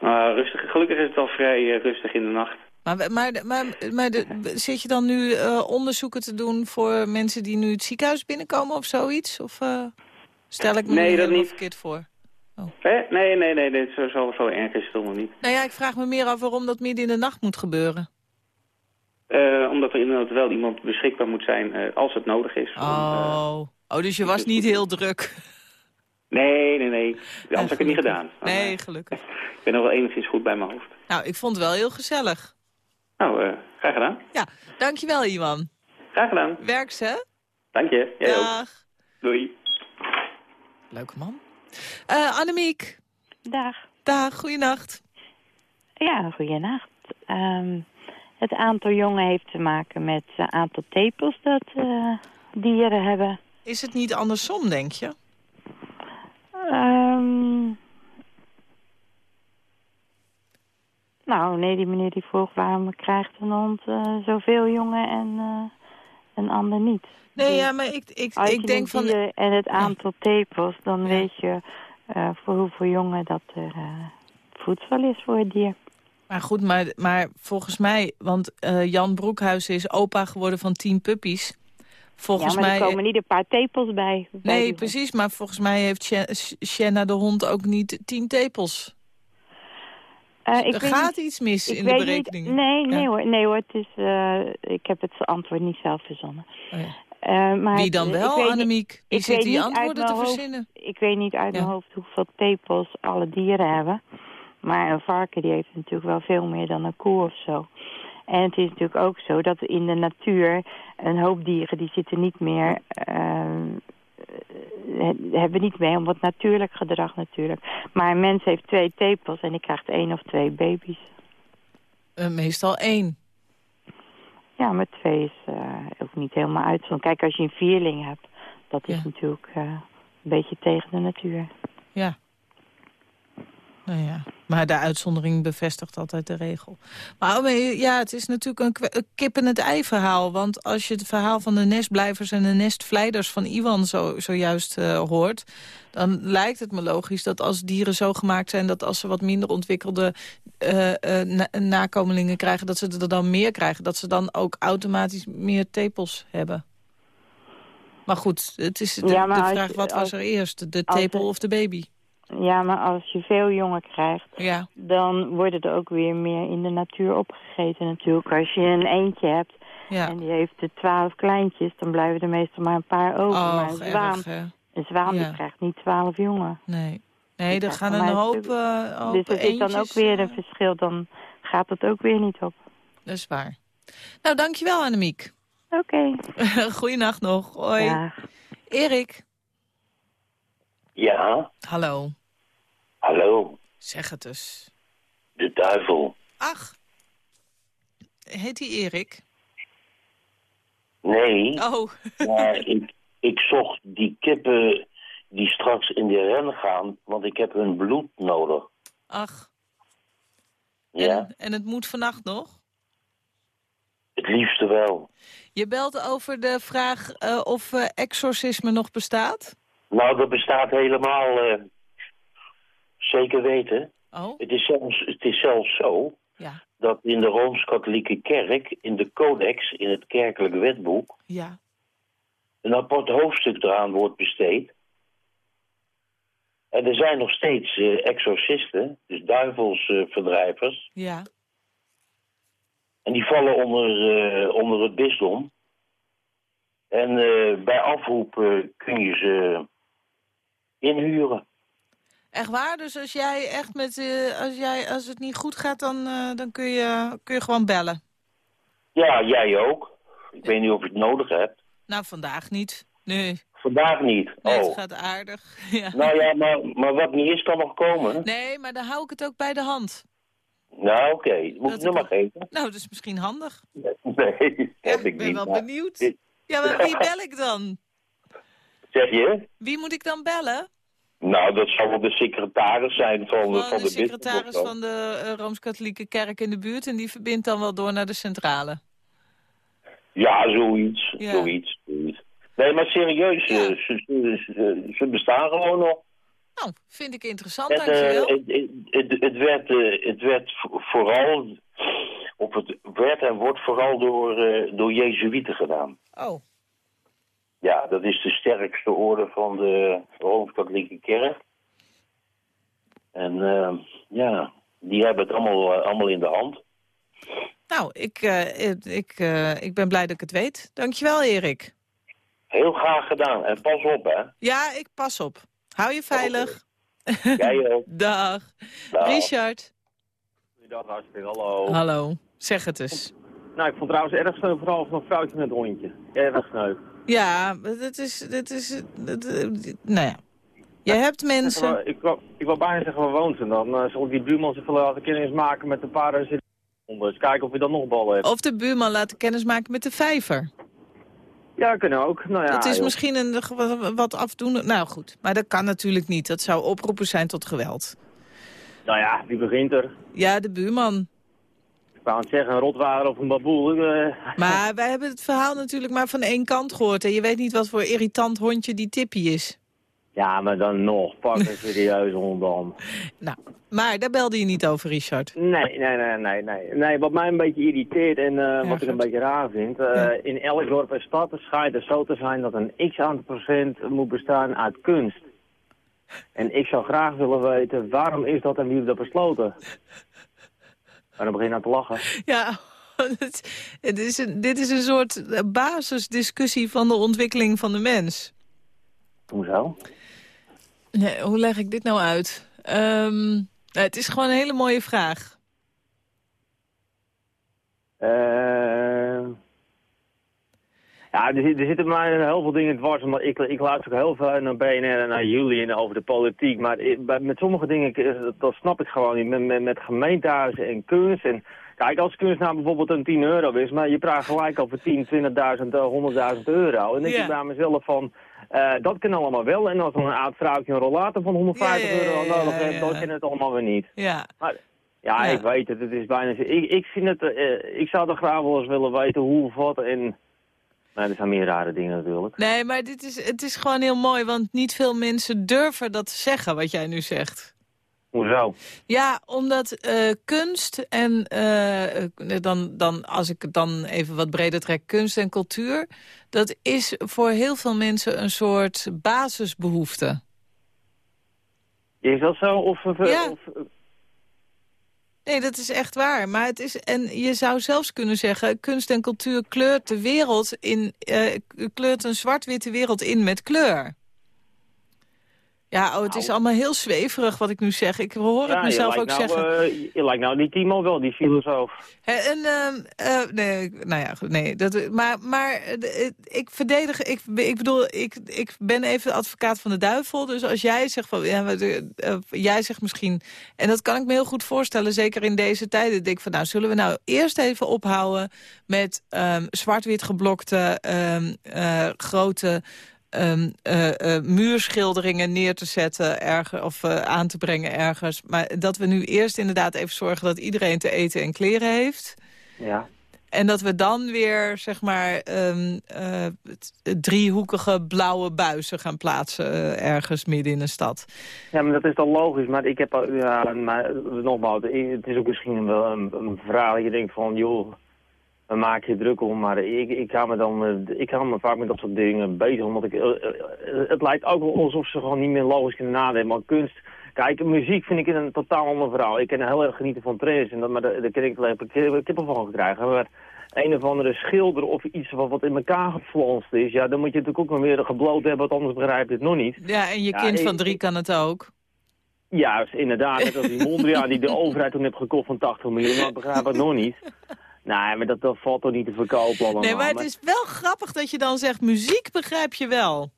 S8: Maar rustig, gelukkig is het al vrij eh, rustig in de nacht.
S3: Maar, maar, maar, maar de, zit je dan nu eh, onderzoeken te doen voor mensen die nu het ziekenhuis binnenkomen of zoiets? Of eh, stel ik me
S8: Nee, dat niet.
S3: verkeerd voor?
S8: Hè? Nee, nee, nee, nee zo, zo, zo erg is het allemaal niet.
S3: Nou ja, ik vraag me meer af waarom dat midden in de nacht moet gebeuren.
S8: Eh, omdat er inderdaad wel iemand beschikbaar moet zijn eh, als het nodig is. om, eh,
S3: Oh. oh, dus je was niet heel druk.
S8: nee, nee, nee. Anders had ik het niet gedaan. Maar,
S3: Nee, gelukkig.
S8: ik ben nog wel enigszins goed bij mijn hoofd.
S3: Nou, ik vond het wel heel gezellig.
S8: Nou, graag gedaan.
S3: Ja, dankjewel Iwan.
S8: Graag gedaan.
S3: Werk ze?
S8: Dank je. Jij ook.
S3: Dag.
S8: Doei.
S3: Leuke man. Eh Annemiek.
S9: Dag.
S3: Dag, goeienacht.
S9: Ja, goeienacht. Ehm, het aantal jongen heeft te maken met het aantal tepels dat eh, dieren hebben.
S3: Is het niet andersom, denk je?
S9: Ehm, nou, nee, die meneer die vroeg waarom krijgt een hond eh, zoveel jongen en een ander niet.
S3: Nee,
S9: Dus
S3: ja, maar ik, ik, ik denk van...
S9: En het aantal tepels, dan
S3: Ja.
S9: weet je eh, voor hoeveel jongen dat er eh, voedsel is voor het dier.
S3: Maar goed, maar, maar volgens mij... Want eh, Jan Broekhuizen is opa geworden van tien puppies. Volgens
S9: ja, maar
S3: mij...
S9: er komen niet een paar tepels bij. bij
S3: Nee, precies. Maar volgens mij heeft Shenna de hond ook niet tien tepels.
S9: Eh, ik
S3: er gaat
S9: niet-
S3: iets mis
S9: ik
S3: in de berekening.
S9: Niet, nee, nee hoor, nee hoor, het is, eh, ik heb het antwoord niet zelf verzonnen.
S3: Oh ja.
S9: Eh, maar
S3: Wie dan
S9: ik
S3: wel,
S9: niet-
S3: Annemiek? Wie
S9: ik
S3: zit die antwoorden te
S9: hoofd-
S3: verzinnen?
S9: Ik weet niet uit
S3: Ja.
S9: mijn hoofd hoeveel tepels alle dieren hebben. Maar een varken die heeft natuurlijk wel veel meer dan een koe of zo. En het is natuurlijk ook zo dat in de natuur een hoop dieren die zitten niet meer... eh, eh, hebben niet meer om wat natuurlijk gedrag natuurlijk. Maar een mens heeft twee tepels en die krijgt één of twee baby's.
S3: Eh, meestal één.
S9: Ja, maar twee is ook niet helemaal uitzondering. Kijk, als je een vierling hebt, dat is
S3: Ja.
S9: natuurlijk een beetje tegen de natuur.
S3: Ja. Nou ja, maar de uitzondering bevestigt altijd de regel. Maar maar ja, het is natuurlijk een, kwe- een kip-en-het-ei verhaal. Want als je het verhaal van de nestblijvers en de nestvleiders van Iwan zo, zojuist eh, hoort... dan lijkt het me logisch dat als dieren zo gemaakt zijn... dat als ze wat minder ontwikkelde eh, eh, na- nakomelingen krijgen... dat ze er dan meer krijgen. Dat ze dan ook automatisch meer tepels hebben. Maar goed, het is de,
S9: Ja, maar
S3: de
S9: als
S3: vraag, wat was er eerst? De tepel of de baby?
S9: Ja, maar als je veel jongen krijgt,
S3: Ja.
S9: dan worden er ook weer meer in de natuur opgegeten natuurlijk. Als je een eentje hebt
S3: Ja.
S9: en die heeft er twaalf kleintjes, dan blijven er meestal maar een paar over. maar een zwaan,
S3: erg,
S9: een zwaan
S3: Ja.
S9: die krijgt niet twaalf jongen.
S3: Nee. Nee, er
S9: Ja,
S3: gaan een hoop,
S9: het
S3: eh hoop
S9: dus het is dan ook weer
S3: eh,
S9: een verschil, dan gaat het ook weer niet op.
S3: Dat is waar. Nou, dankjewel Annemiek.
S9: Oké.
S3: Goeienacht nog. Hoi.
S9: Ja.
S3: Erik.
S10: Ja,
S3: Hallo.
S10: Hallo,
S3: Zeg het dus.
S10: de duivel.
S3: Ach. Heet hij Erik?
S10: Nee,
S3: Oh.
S10: maar ik, ik zocht die kippen die straks in de ren gaan, want ik heb hun bloed nodig.
S3: Ach.
S10: Ja,
S3: En, en het moet vannacht nog?
S10: het liefste wel.
S3: Je belt over de vraag eh, of eh, exorcisme nog bestaat?
S10: Nou, dat bestaat helemaal eh, zeker weten.
S3: Oh,
S10: Het is, zelfs, het is zelfs zo
S3: ja.
S10: dat in de Rooms-Katholieke Kerk, in de codex, in het kerkelijk wetboek,
S3: Ja.
S10: een apart hoofdstuk eraan wordt besteed. En er zijn nog steeds eh, exorcisten, dus duivelsverdrijvers.
S3: Ja.
S10: en die vallen onder, eh, onder het bisdom. En eh, bij afroep kun je ze inhuren.
S3: Echt waar? Dus als jij echt met, eh, als, jij, als het niet goed gaat, dan, eh, dan kun, je, kun je gewoon bellen.
S10: Ja, jij ook. Ik weet niet of je het nodig hebt.
S3: Nou, vandaag niet. Nee,
S10: Vandaag niet.
S3: nee
S10: oh.
S3: het gaat aardig. ja.
S10: Nou ja, maar, maar wat niet is, kan nog komen.
S3: Nee, maar dan hou ik het ook bij de hand.
S10: Nou, oké. Moet
S3: Dat
S10: ik nummer
S3: ik-
S10: geven?
S3: Nou, dat is misschien handig.
S10: Nee,
S3: Ja,
S10: heb
S3: ik
S10: ik
S3: ben
S10: niet.
S3: wel
S10: maar-
S3: benieuwd. Ja, maar wie bel ik dan?
S10: Zeg je?
S3: Wie moet ik dan bellen?
S10: Nou, dat zal wel de secretaris zijn van,
S3: Gewoon
S10: van
S3: de
S10: de
S3: secretaris
S10: zo.
S3: van de eh, Rooms-Katholieke Kerk in de buurt... en die verbindt dan wel door naar de centrale.
S10: Ja, zoiets.
S3: Ja.
S10: Zoiets. zoiets. Nee, maar serieus,
S3: Ja.
S10: eh, ze, ze, ze, bestaan gewoon nog.
S3: Nou, vind ik interessant,
S10: Het, eh,
S3: dankjewel.
S10: het, het, het, het werd, eh, het werd vo- vooral, of het werd en wordt vooral door, eh, door Jezuïeten gedaan.
S3: Oh,
S10: Ja, dat is de sterkste orde van de Rooms-Katholieke Kerk. En eh, ja, die hebben het allemaal, eh, allemaal in de hand.
S3: nou, ik, eh, ik, ik, eh, ik ben blij dat ik het weet. Dankjewel, Erik.
S10: Heel graag gedaan. En pas op, hè.
S3: Ja, ik pas op. Hou je veilig.
S10: Jij ook.
S3: Dag.
S10: Dag.
S3: Richard.
S11: Goedendag, hartstikke hallo.
S3: Hallo. Zeg het eens.
S11: Nou, ik vond trouwens erg sneu vooral van een vrouwtje met een hondje. Erg sneu.
S3: Ja, dit is... Dit is eh, nou ja. Je hebt mensen...
S11: Ik wou, ik wou bijna zeggen, waar woont ze dan? Uh, zal ik die buurman zoveel laten kennis maken met een paar. Dus kijken of je dan nog ballen hebt.
S3: Of de buurman laten kennismaken met de vijver.
S11: Ja, kunnen ook. Nou ja,
S3: het is
S11: joh.
S3: misschien een wat- wat afdoende... Nou goed, maar dat kan natuurlijk niet. Dat zou oproepen zijn tot geweld.
S11: Nou ja, wie begint er?
S3: Ja, de buurman.
S11: Ik wou het zeggen, een rotwater of een baboel. eh,
S3: Maar wij hebben het verhaal natuurlijk maar van één kant gehoord. En je weet niet wat voor irritant hondje die Tippy is.
S11: Ja, maar dan nog. Pak een serieuze hond dan.
S3: Nou, maar daar belde je niet over, Richard.
S11: Nee, nee, nee, nee, nee. Nee, wat mij een beetje irriteert en eh, wat ik een beetje raar vind. eh,
S3: Ja.
S11: In elk dorp en stad schijnt het zo te zijn dat een x aantal procent moet bestaan uit kunst. En ik zou graag willen weten, waarom is dat en wie heeft dat besloten? En dan begin je aan te lachen.
S3: Ja, het, het is een, dit is een soort basisdiscussie van de ontwikkeling van de mens.
S11: Hoezo?
S3: Nee, hoe leg ik dit nou uit? Ehm, nou, het is gewoon een hele mooie vraag.
S11: Eh ja, er, zit- er zitten maar heel veel dingen dwars. Omdat ik, ik luister ook heel veel naar BNR en naar jullie en over de politiek. Maar met sommige dingen, eh, dat, snap ik gewoon niet. Met, met, met gemeentehuizen en kunst. En, kijk, als kunst nou bijvoorbeeld een 10 euro is, maar je praat gelijk over 10, 20.000, eh, 100.000 euro. En ik bij mezelf van, eh, dat kan allemaal wel. En als dan een oud vrouwtje een rollator van 150
S3: Ja, ja, ja,
S11: euro nodig heeft, dan kan het allemaal weer niet.
S3: Ja,
S11: Maar, ja, ik weet het. Het is bijna... Ik, ik vind het... eh, ik zou toch graag wel eens willen weten hoe wat en... Maar er zijn meer rare dingen natuurlijk.
S3: nee, maar dit is, het is gewoon heel mooi, want niet veel mensen durven dat te zeggen, wat jij nu zegt.
S11: Hoezo?
S3: Ja, omdat eh, kunst en, eh, dan, dan, als ik het dan even wat breder trek, kunst en cultuur, dat is voor heel veel mensen een soort basisbehoefte.
S11: Is dat zo? Of, of,
S3: Ja.
S11: of-
S3: Nee, dat is echt waar. Maar het is, en je zou zelfs kunnen zeggen... kunst en cultuur kleurt de wereld in... eh, kleurt een zwart-witte wereld in met kleur. Ja, oh, het is allemaal heel zweverig wat ik nu zeg. Ik hoor het
S11: Nou. ja,
S3: mezelf ook
S11: nou,
S3: zeggen.
S11: eh, je lijkt nou die Timo wel, die filosoof.
S3: En, ehm, eh, nee, nou ja, nee. Dat, maar maar eh, ik verdedig, ik, ik bedoel, ik, ik ben even advocaat van de duivel. Dus als jij zegt van, ja, jij zegt misschien, en dat kan ik me heel goed voorstellen, zeker in deze tijden, denk ik van, nou, zullen we nou eerst even ophouden met ehm, zwart-wit geblokte ehm, eh, grote ehm, eh, eh, muurschilderingen neer te zetten erger, of eh, aan te brengen ergens. Maar dat we nu eerst inderdaad even zorgen dat iedereen te eten en kleren heeft.
S11: Ja.
S3: En dat we dan weer, zeg maar, ehm, eh, driehoekige blauwe buizen gaan plaatsen ergens midden in een stad.
S11: Ja, maar dat is dan logisch. Maar ik heb, al- ja, maar nogmaals, het is ook misschien wel een, dat je denkt van, joh, waar maak je druk om? Maar ik, ik ga me dan, eh, ik ga me vaak met dat soort dingen bezig, omdat ik, eh, eh, het lijkt ook wel alsof ze gewoon niet meer logisch kunnen nadenken. Maar kunst, kijk, muziek vind ik een totaal ander verhaal. Ik kan heel erg genieten van trends en dat, maar daar daar kan ik wel even kippenvel van krijgen. Maar een of andere schilder of iets wat, wat in elkaar geflonst is, ja, dan moet je natuurlijk ook maar weer gebloot hebben, want anders begrijp je het nog niet.
S3: Ja, en je
S11: Ja,
S3: kind
S11: ik-
S3: van drie kan het ook.
S11: Juist, inderdaad. Net als die Mondriaan die de overheid toen heeft gekocht van 80 miljoen. Maar begrijp het nog niet. Nee, maar dat, dat valt toch niet te verkopen allemaal.
S3: Nee, maar het is wel grappig dat je dan zegt, muziek begrijp je wel.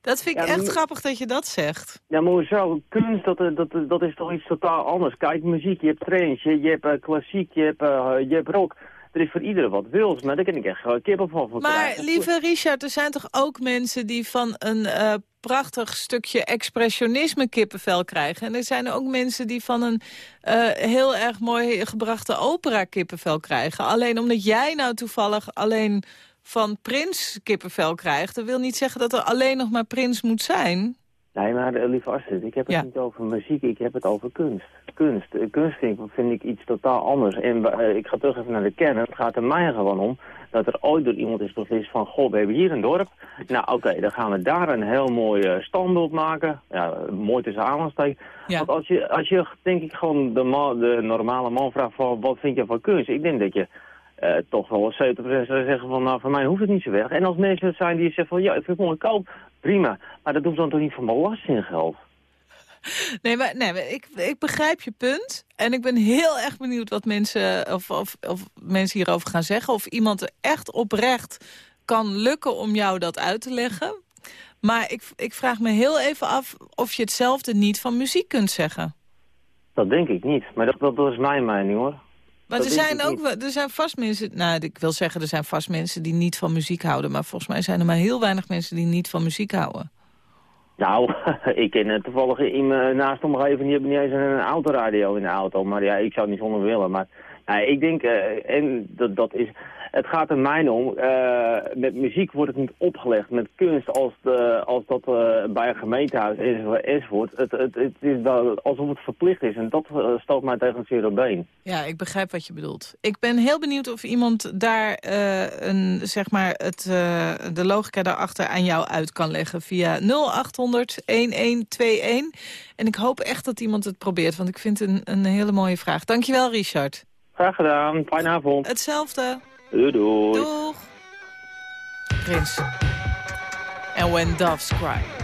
S3: Dat vind ik
S11: Ja,
S3: echt grappig dat je dat zegt.
S11: Ja, maar hoezo? Kunst, dat, dat, dat is toch iets totaal anders. Kijk, muziek, je hebt trends, je, je hebt eh, klassiek, je hebt, eh, je hebt rock. Er is voor iedereen wat wils, maar daar kan ik echt gewoon kippenvel van
S3: Maar lieve Richard, er zijn toch ook mensen die van een eh, prachtig stukje expressionisme kippenvel krijgen. En er zijn ook mensen die van een eh, heel erg mooi gebrachte opera kippenvel krijgen. Alleen omdat jij nou toevallig alleen van Prins kippenvel krijgt... dat wil niet zeggen dat er alleen nog maar Prins moet zijn.
S11: Nee, maar uh, lieve Astrid, ik heb het
S3: Ja.
S11: niet over muziek, ik heb het over kunst. Kunst, Eh, kunst vind, ik- vind ik iets totaal anders. En eh, ik ga terug even naar de kern. Het gaat er mij gewoon om dat er ooit door iemand is beslist van... Goh, we hebben hier een dorp. Nou, oké, dan gaan we daar een heel mooi eh, standbeeld maken. Ja, mooi tussen aanhalingstekens.
S3: Ja.
S11: Want als je, als je, denk ik, gewoon de, man, de normale man vraagt van... Wat vind je van kunst? Ik denk dat je... eh, toch wel 70% zou zeggen van, nou, voor mij hoeft het niet zo weg. En als mensen zijn die zeggen van, ja, ik vind het mooi koop, prima. Maar dat hoeft dan toch niet van belastinggeld?
S3: Nee, maar, nee, maar ik, ik begrijp je punt. En ik ben heel erg benieuwd wat mensen, of, of, of mensen hierover gaan zeggen. Of iemand er echt oprecht kan lukken om jou dat uit te leggen. Maar ik, ik vraag me heel even af of je hetzelfde niet van muziek kunt zeggen.
S11: Dat denk ik niet. Maar dat, dat, is mijn mening, hoor.
S3: Maar
S11: Dat
S3: er zijn ook
S11: niet.
S3: er zijn vast mensen, nou ik wil zeggen er zijn vast mensen die niet van muziek houden. Maar volgens mij zijn er maar heel weinig mensen die niet van muziek houden.
S11: Nou, ik ken eh, toevallig in mijn naast omgeving, die hebben niet eens een autoradio in de auto. Maar ja, ik zou niet zonder willen. Maar nee, ik denk, eh, en dat, dat is, het gaat er mij om, eh, met muziek wordt het niet opgelegd. Met kunst, als, de, als dat eh, bij een gemeentehuis enzovoort, enzovoort het, het, het is alsof het verplicht is. En dat eh, stoot mij tegen het zere been.
S3: Ja, ik begrijp wat je bedoelt. Ik ben heel benieuwd of iemand daar eh, een, zeg maar het, eh, de logica daarachter aan jou uit kan leggen via 0800 1121. En ik hoop echt dat iemand het probeert, want ik vind het een, een hele mooie vraag. Dankjewel, Richard.
S11: Graag gedaan, fijne avond.
S3: Hetzelfde.
S11: Doei doei.
S3: Doeg. Prins. En When Doves Cry.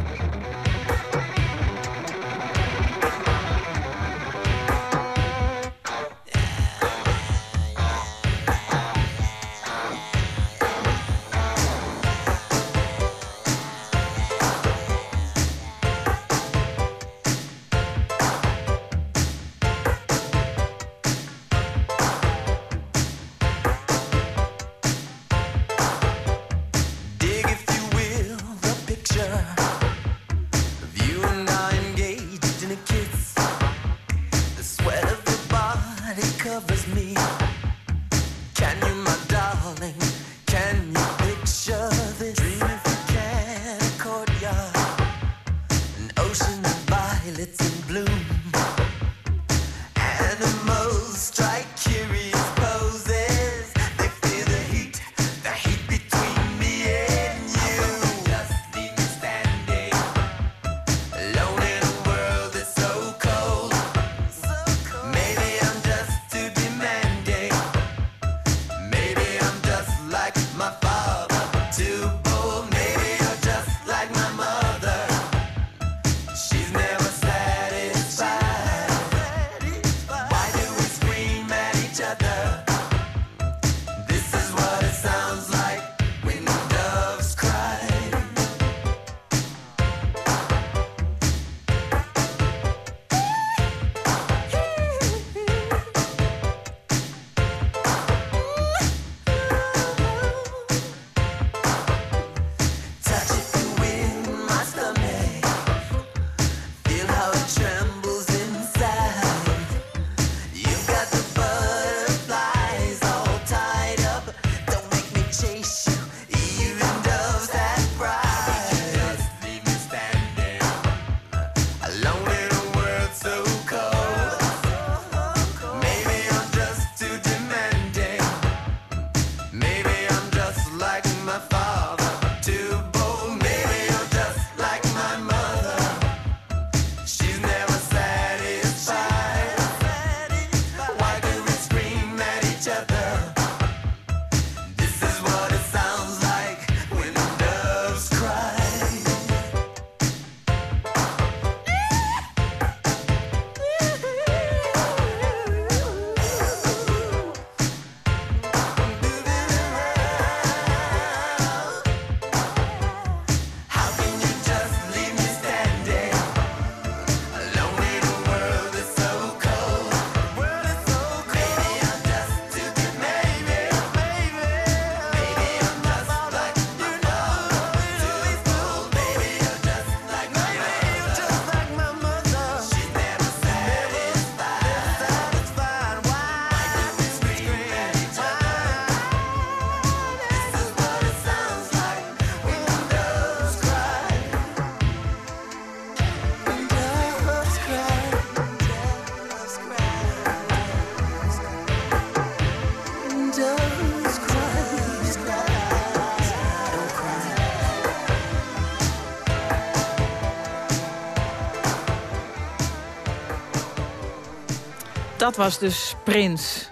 S3: Dat was dus Prins.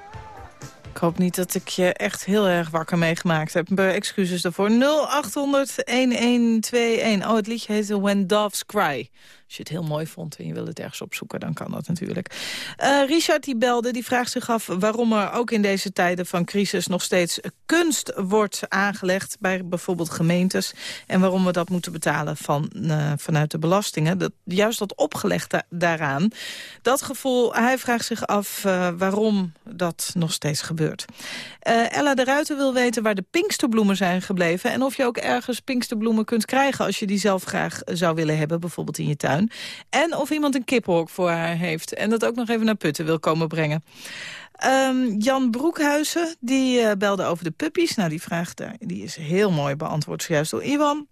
S3: Ik hoop niet dat ik je echt heel erg wakker meegemaakt heb. Excuses daarvoor. 0800-1121. Oh, het liedje heette When Doves Cry. Als je het heel mooi vond en je wil het ergens opzoeken, dan kan dat natuurlijk. Eh, Richard die belde, die vraagt zich af waarom er ook in deze tijden van crisis nog steeds kunst wordt aangelegd bij bijvoorbeeld gemeentes. En waarom we dat moeten betalen van, eh, vanuit de belastingen. Dat, juist dat opgelegd da- daaraan. Dat gevoel, hij vraagt zich af eh, waarom dat nog steeds gebeurt. Ella de Ruiter wil weten waar de pinksterbloemen zijn gebleven. En of je ook ergens pinksterbloemen kunt krijgen als je die zelf graag zou willen hebben. Bijvoorbeeld in je tuin. En of iemand een kippenhok voor haar heeft. En dat ook nog even naar Putten wil komen brengen. Ehm, Jan Broekhuizen, die eh, belde over de puppies. Nou, die vraag die is heel mooi beantwoord zojuist door Iwan.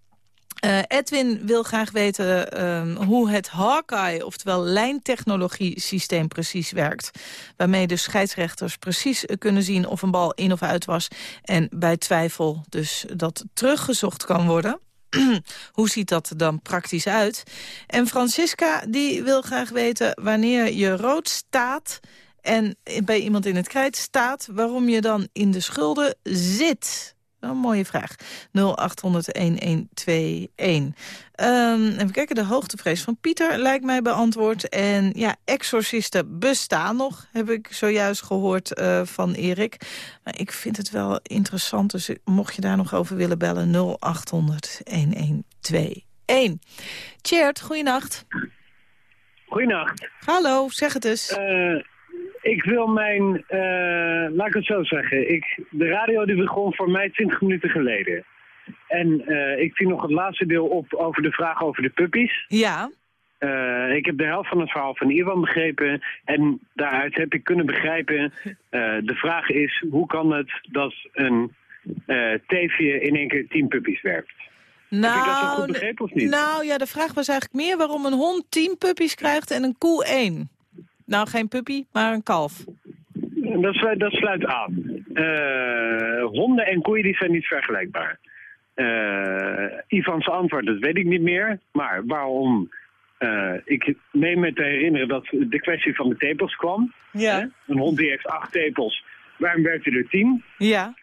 S3: Eh, Edwin wil graag weten ehm, hoe het Hawkeye, oftewel lijntechnologie-systeem precies werkt. Waarmee de scheidsrechters precies kunnen zien of een bal in of uit was. En bij twijfel dus dat teruggezocht kan worden. Hoe ziet dat er dan praktisch uit? En Francisca die wil graag weten wanneer je rood staat... en bij iemand in het krijt staat... waarom je dan in de schulden zit. Een mooie vraag. 0800-1121. Ehm, even kijken, de hoogtevrees van Pieter lijkt mij beantwoord. En ja, exorcisten bestaan nog, heb ik zojuist gehoord eh, van Erik. Maar ik vind het wel interessant, dus mocht je daar nog over willen bellen... 0800-1121. Tjert, goeienacht.
S12: Goeienacht.
S3: Hallo, zeg het eens.
S12: Eh, ik wil mijn, eh, laat ik het zo zeggen. Ik, de radio die begon voor mij 20 minuten geleden. En eh, ik zie nog het laatste deel op over de vraag over de puppies.
S3: Ja.
S12: Eh, ik heb de helft van het verhaal van Iwan begrepen. En daaruit heb ik kunnen begrijpen. de vraag is: hoe kan het dat een teefje in één keer 10 puppies werpt?
S3: Nou,
S12: heb ik dat zo goed begrepen of niet?
S3: Nou ja, de vraag was eigenlijk meer waarom een hond 10 puppies krijgt en een koe één. Nou, geen puppy, maar een kalf.
S12: Dat sluit, dat sluit aan. Eh, honden en koeien die zijn niet vergelijkbaar. Eh Ivans antwoord, dat weet ik niet meer. Maar waarom? eh, ik meen me te herinneren dat de kwestie van de tepels kwam.
S3: Ja.
S12: Een hond die heeft acht tepels. Waarom werkt hij er tien?
S3: Ja.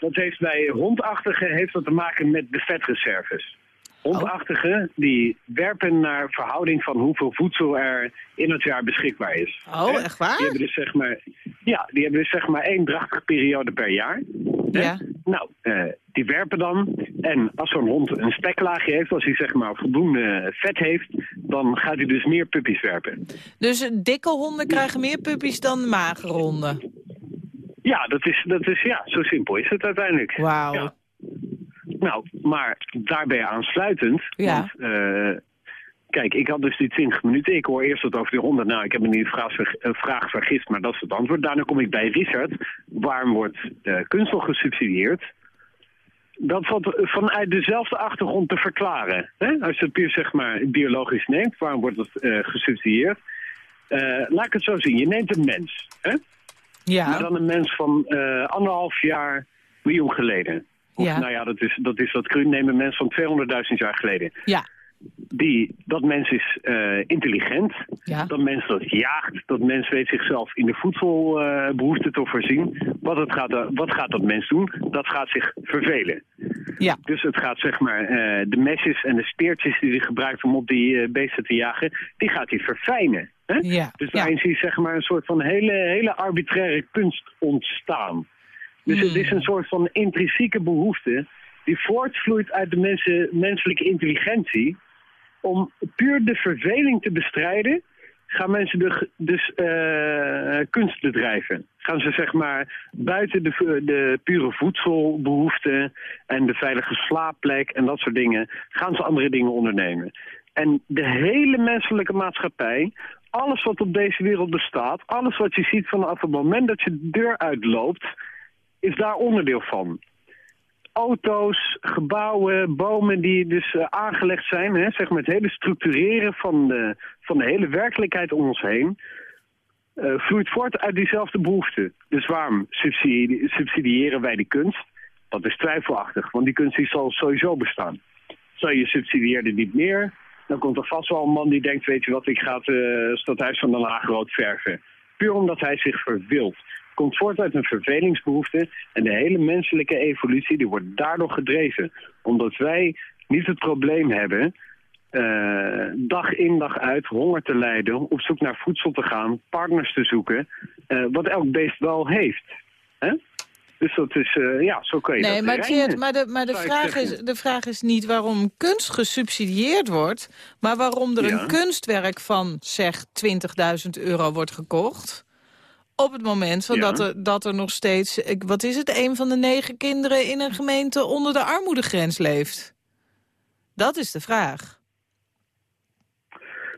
S12: Dat heeft bij hondachtigen heeft dat te maken met de vetreserves. Hondachtigen die werpen naar verhouding van hoeveel voedsel er in het jaar beschikbaar is.
S3: Oh, echt waar?
S12: Die hebben dus zeg maar, Ja, die hebben dus zeg maar één drachtige periode per jaar.
S3: Ja.
S12: Nou, eh, die werpen dan. En als zo'n hond een speklaagje heeft, als hij zeg maar voldoende vet heeft, dan gaat hij dus meer puppies werpen.
S3: Dus dikke honden krijgen meer puppies dan magere honden.
S12: Ja, dat is, dat is ja, zo simpel is het uiteindelijk.
S3: Wauw.
S12: Ja. Nou, maar daarbij aansluitend,
S3: Ja.
S12: want eh, kijk, ik had dus die 20 minuten. Ik hoor eerst wat over die honden. Nou, ik heb me niet de vraag, eh, vraag vergist, maar dat is het antwoord. Daarna kom ik bij Richard. Waarom wordt uh, kunststof gesubsidieerd? Dat valt vanuit dezelfde achtergrond te verklaren. Hè? Als je het puur zeg maar biologisch neemt, waarom wordt het eh, gesubsidieerd? Eh, laat ik het zo zien. Je neemt een mens. Hè?
S3: Ja.
S12: Maar dan een mens van eh, anderhalf jaar miljoen geleden. Of,
S3: Ja.
S12: Nou ja, dat is, dat is. Neem een mens van 200.000 jaar geleden.
S3: Ja.
S12: Die, dat mens is eh, intelligent.
S3: Ja.
S12: Dat mens dat jaagt. Dat mens weet zichzelf in de voedselbehoefte te voorzien. Wat, het gaat, wat gaat dat mens doen? Dat gaat zich vervelen.
S3: Ja.
S12: Dus het gaat zeg maar eh, de mesjes en de speertjes die hij gebruikt om op die eh, beesten te jagen, die gaat hij verfijnen. Hè?
S3: Ja.
S12: Dus daarin zie je zeg maar een soort van hele, hele arbitraire kunst ontstaan. Dus het is een soort van intrinsieke behoefte die voortvloeit uit de mensen, menselijke intelligentie. Om puur de verveling te bestrijden, gaan mensen de, dus eh, kunst bedrijven. Gaan ze zeg maar buiten de, de pure voedselbehoeften en de veilige slaapplek en dat soort dingen, gaan ze andere dingen ondernemen. En de hele menselijke maatschappij, alles wat op deze wereld bestaat, alles wat je ziet vanaf het moment dat je de deur uitloopt, is daar onderdeel van. Auto's, gebouwen, bomen die dus eh, aangelegd zijn, hè, zeg maar het hele structureren van de, van de hele werkelijkheid om ons heen, eh, vloeit voort uit diezelfde behoefte. Dus waarom subsidiëren wij die kunst? Dat is twijfelachtig, want die kunst die zal sowieso bestaan. Stel je subsidieert het niet meer, dan komt er vast wel een man die denkt, weet je wat, ik ga het eh, stadhuis van Den Haag rood verven. Puur omdat hij zich verwilt. Komt voort uit een vervelingsbehoefte en de hele menselijke evolutie die wordt daardoor gedreven. Omdat wij niet het probleem hebben eh, dag in dag uit honger te lijden, op zoek naar voedsel te gaan, partners te zoeken, eh, wat elk beest wel heeft. Dus dat is, eh, ja, zo kun je
S3: Nee,
S12: dat
S3: maar, maar, de, maar de, vraag is, de vraag is niet waarom kunst gesubsidieerd wordt... maar waarom er
S12: Ja.
S3: een kunstwerk van, zeg, 20.000 euro wordt gekocht... op het moment van
S12: Ja.
S3: dat, er, dat er nog steeds... ik- wat is het, een van de negen kinderen in een gemeente... onder de armoedegrens leeft. Dat is de vraag.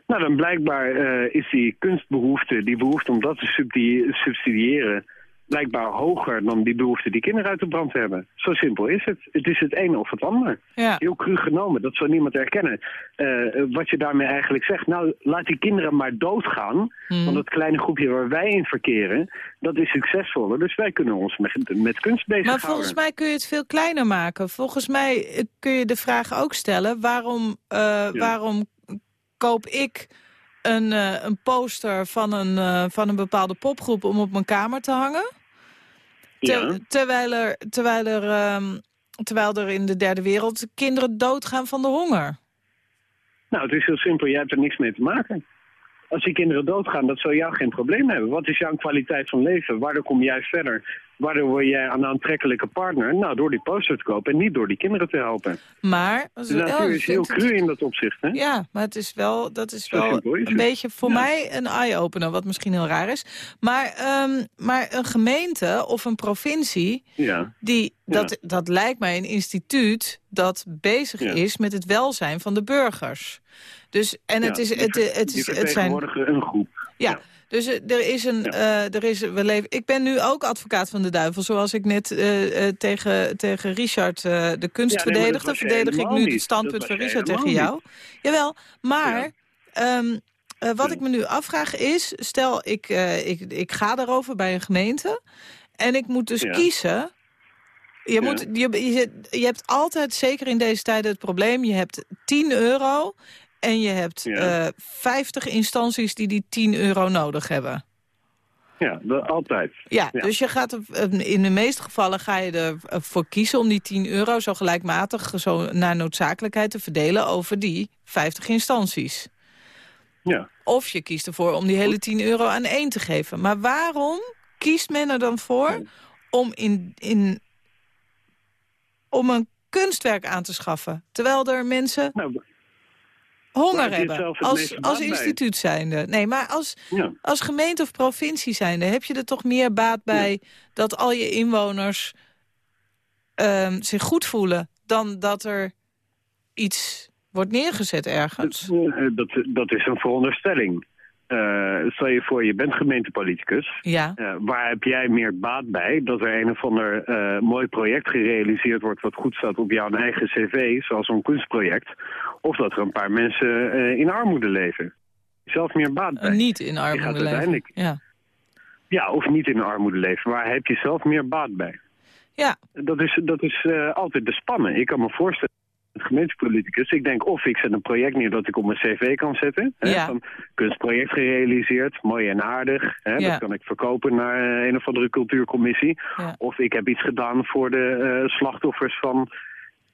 S12: Nou, dan blijkbaar eh, is die kunstbehoefte, die behoefte om dat te subsidiëren, blijkbaar hoger dan die behoefte die kinderen uit de brand hebben. Zo simpel is het. Het is het ene of het ander.
S3: Ja.
S12: Heel cru genomen, dat zal niemand erkennen. Eh, wat je daarmee eigenlijk zegt, nou, laat die kinderen maar doodgaan.
S3: Hmm.
S12: Want het kleine groepje waar wij in verkeren, dat is succesvoller. Dus wij kunnen ons met, met kunst
S3: Maar
S12: bezighouden.
S3: volgens mij kun je het veel kleiner maken. Volgens mij eh, kun je de vraag ook stellen... waarom, eh, waarom koop ik een, een poster van een, van een bepaalde popgroep... om op mijn kamer te hangen? Ter-
S12: Ja.
S3: terwijl, er, terwijl, er, ehm, terwijl er in de derde wereld kinderen doodgaan van de honger.
S12: Nou, het is heel simpel. Jij hebt er niks mee te maken. Als die kinderen doodgaan, dat zal jou geen probleem hebben. Wat is jouw kwaliteit van leven? Waardoor kom jij verder? Waardoor word jij een aantrekkelijke partner? Nou, door die poster te kopen en niet door die kinderen te helpen.
S3: Maar...
S12: De natuur is heel cru in dat opzicht, hè?
S3: Ja, maar het is wel, dat is wel een
S12: het.
S3: beetje voor mij een eye-opener, wat misschien heel raar is. Maar, ehm, maar een gemeente of een provincie,
S12: Ja.
S3: die, dat, dat lijkt mij een instituut dat bezig is met het welzijn van de burgers. Dus, en het, is, het, het,
S12: die
S3: is, het zijn...
S12: een groep.
S3: Ja, dus eh, er is een, eh, er is, we leven, ik ben nu ook advocaat van de duivel, zoals ik net eh, tegen, tegen Richard de kunst
S12: Ja, nee,
S3: verdedigde, verdedig ik nu het standpunt van Richard tegen jou. Jawel, maar ehm, eh, wat ik me nu afvraag is, stel ik, ik, ik ga daarover bij een gemeente en ik moet dus
S12: Ja.
S3: kiezen. Je,
S12: Ja.
S3: moet, je, je, je hebt altijd, zeker in deze tijden, het probleem... je hebt 10 euro en je hebt eh 50 instanties die die 10 euro nodig hebben.
S12: Ja, dat, altijd.
S3: Ja, dus je gaat eh, in de meeste gevallen ga je ervoor kiezen om die 10 euro zo gelijkmatig zo naar noodzakelijkheid te verdelen over die 50 instanties.
S12: Ja.
S3: Of je kiest ervoor om die hele 10 euro aan één te geven. Maar waarom kiest men er dan voor om, in, in, om een kunstwerk aan te schaffen? Terwijl er mensen
S12: Nou,
S3: honger hebben. Als, als instituut zijnde. Nee, maar als,
S12: Ja.
S3: als gemeente of provincie zijnde... heb je er toch meer baat bij dat al je inwoners ehm, zich goed voelen... dan dat er iets wordt neergezet ergens?
S12: Eh, dat, dat is een veronderstelling. Eh, stel je voor, je bent gemeentepoliticus.
S3: Ja.
S12: Eh, waar heb jij meer baat bij dat er een of ander eh, mooi project gerealiseerd wordt... wat goed staat op jouw eigen cv, zoals zo'n kunstproject... of dat er een paar mensen in armoede leven? Zelf meer baat bij.
S3: Een niet in armoede leven.
S12: uiteindelijk-
S3: Ja.
S12: Ja, of niet in armoede leven. Waar heb je zelf meer baat bij?
S3: Ja.
S12: Dat is, dat is altijd de spannen. Ik kan me voorstellen, gemeentepoliticus, ik denk of ik zet een project neer dat ik op mijn cv kan zetten. Hè,
S3: Ja.
S12: van kunstproject gerealiseerd, mooi en aardig. Hè,
S3: Ja.
S12: Dat kan ik verkopen naar eh, een of andere cultuurcommissie.
S3: Ja.
S12: Of ik heb iets gedaan voor de eh, slachtoffers van...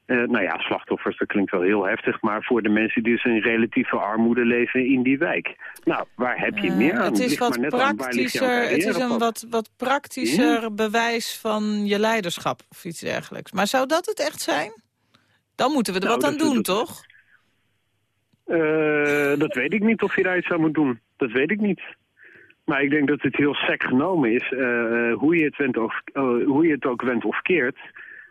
S12: eh, nou ja, slachtoffers, dat klinkt wel heel heftig... maar voor de mensen die dus in relatieve armoede leven in die wijk. Nou, waar heb je meer aan?
S3: het is wat
S12: maar
S3: praktischer, het is een wat, wat praktischer bewijs van je leiderschap of iets dergelijks. Maar zou dat het echt zijn? Dan moeten we er
S12: Nou,
S3: wat aan doen, toch?
S12: Eh, dat weet ik niet of je daar iets aan moet doen. Dat weet ik niet. Maar ik denk dat het heel sec genomen is, eh, eh, hoe, je het went of, hoe je het ook went of keert.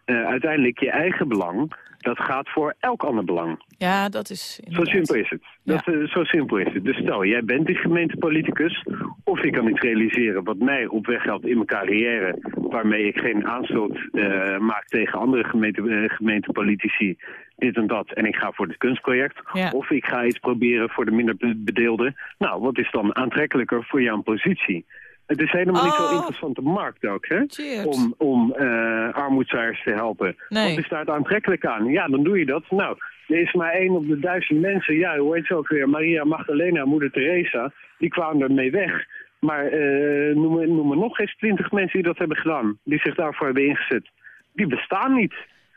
S12: uiteindelijk je eigen belang, dat gaat voor elk ander belang.
S3: Ja, dat is
S12: Zo simpel is het. Dat, eh, zo simpel is het. Dus stel, jij bent die gemeentepoliticus, of ik kan iets realiseren wat mij op weg helpt in mijn carrière, waarmee ik geen aanstoot eh, maak tegen andere gemeente, eh, gemeentepolitici, dit en dat, en ik ga voor het kunstproject.
S3: Ja.
S12: Of ik ga iets proberen voor de minder be- bedeelden. Nou, wat is dan aantrekkelijker voor jouw positie? Het is helemaal niet
S3: Oh.
S12: zo'n interessante markt ook, hè?
S3: Cheers.
S12: Om, om eh armoedzaaiers te helpen.
S3: Nee.
S12: Wat is daar het aantrekkelijk aan? Ja, dan doe je dat. Nou, er is maar één op de duizend mensen. Ja, hoe heet ze ook weer? Maria Magdalena, moeder Teresa. Die kwamen ermee weg. Maar eh noem, me- noem me nog eens twintig mensen die dat hebben gedaan. Die zich daarvoor hebben ingezet. Die bestaan niet.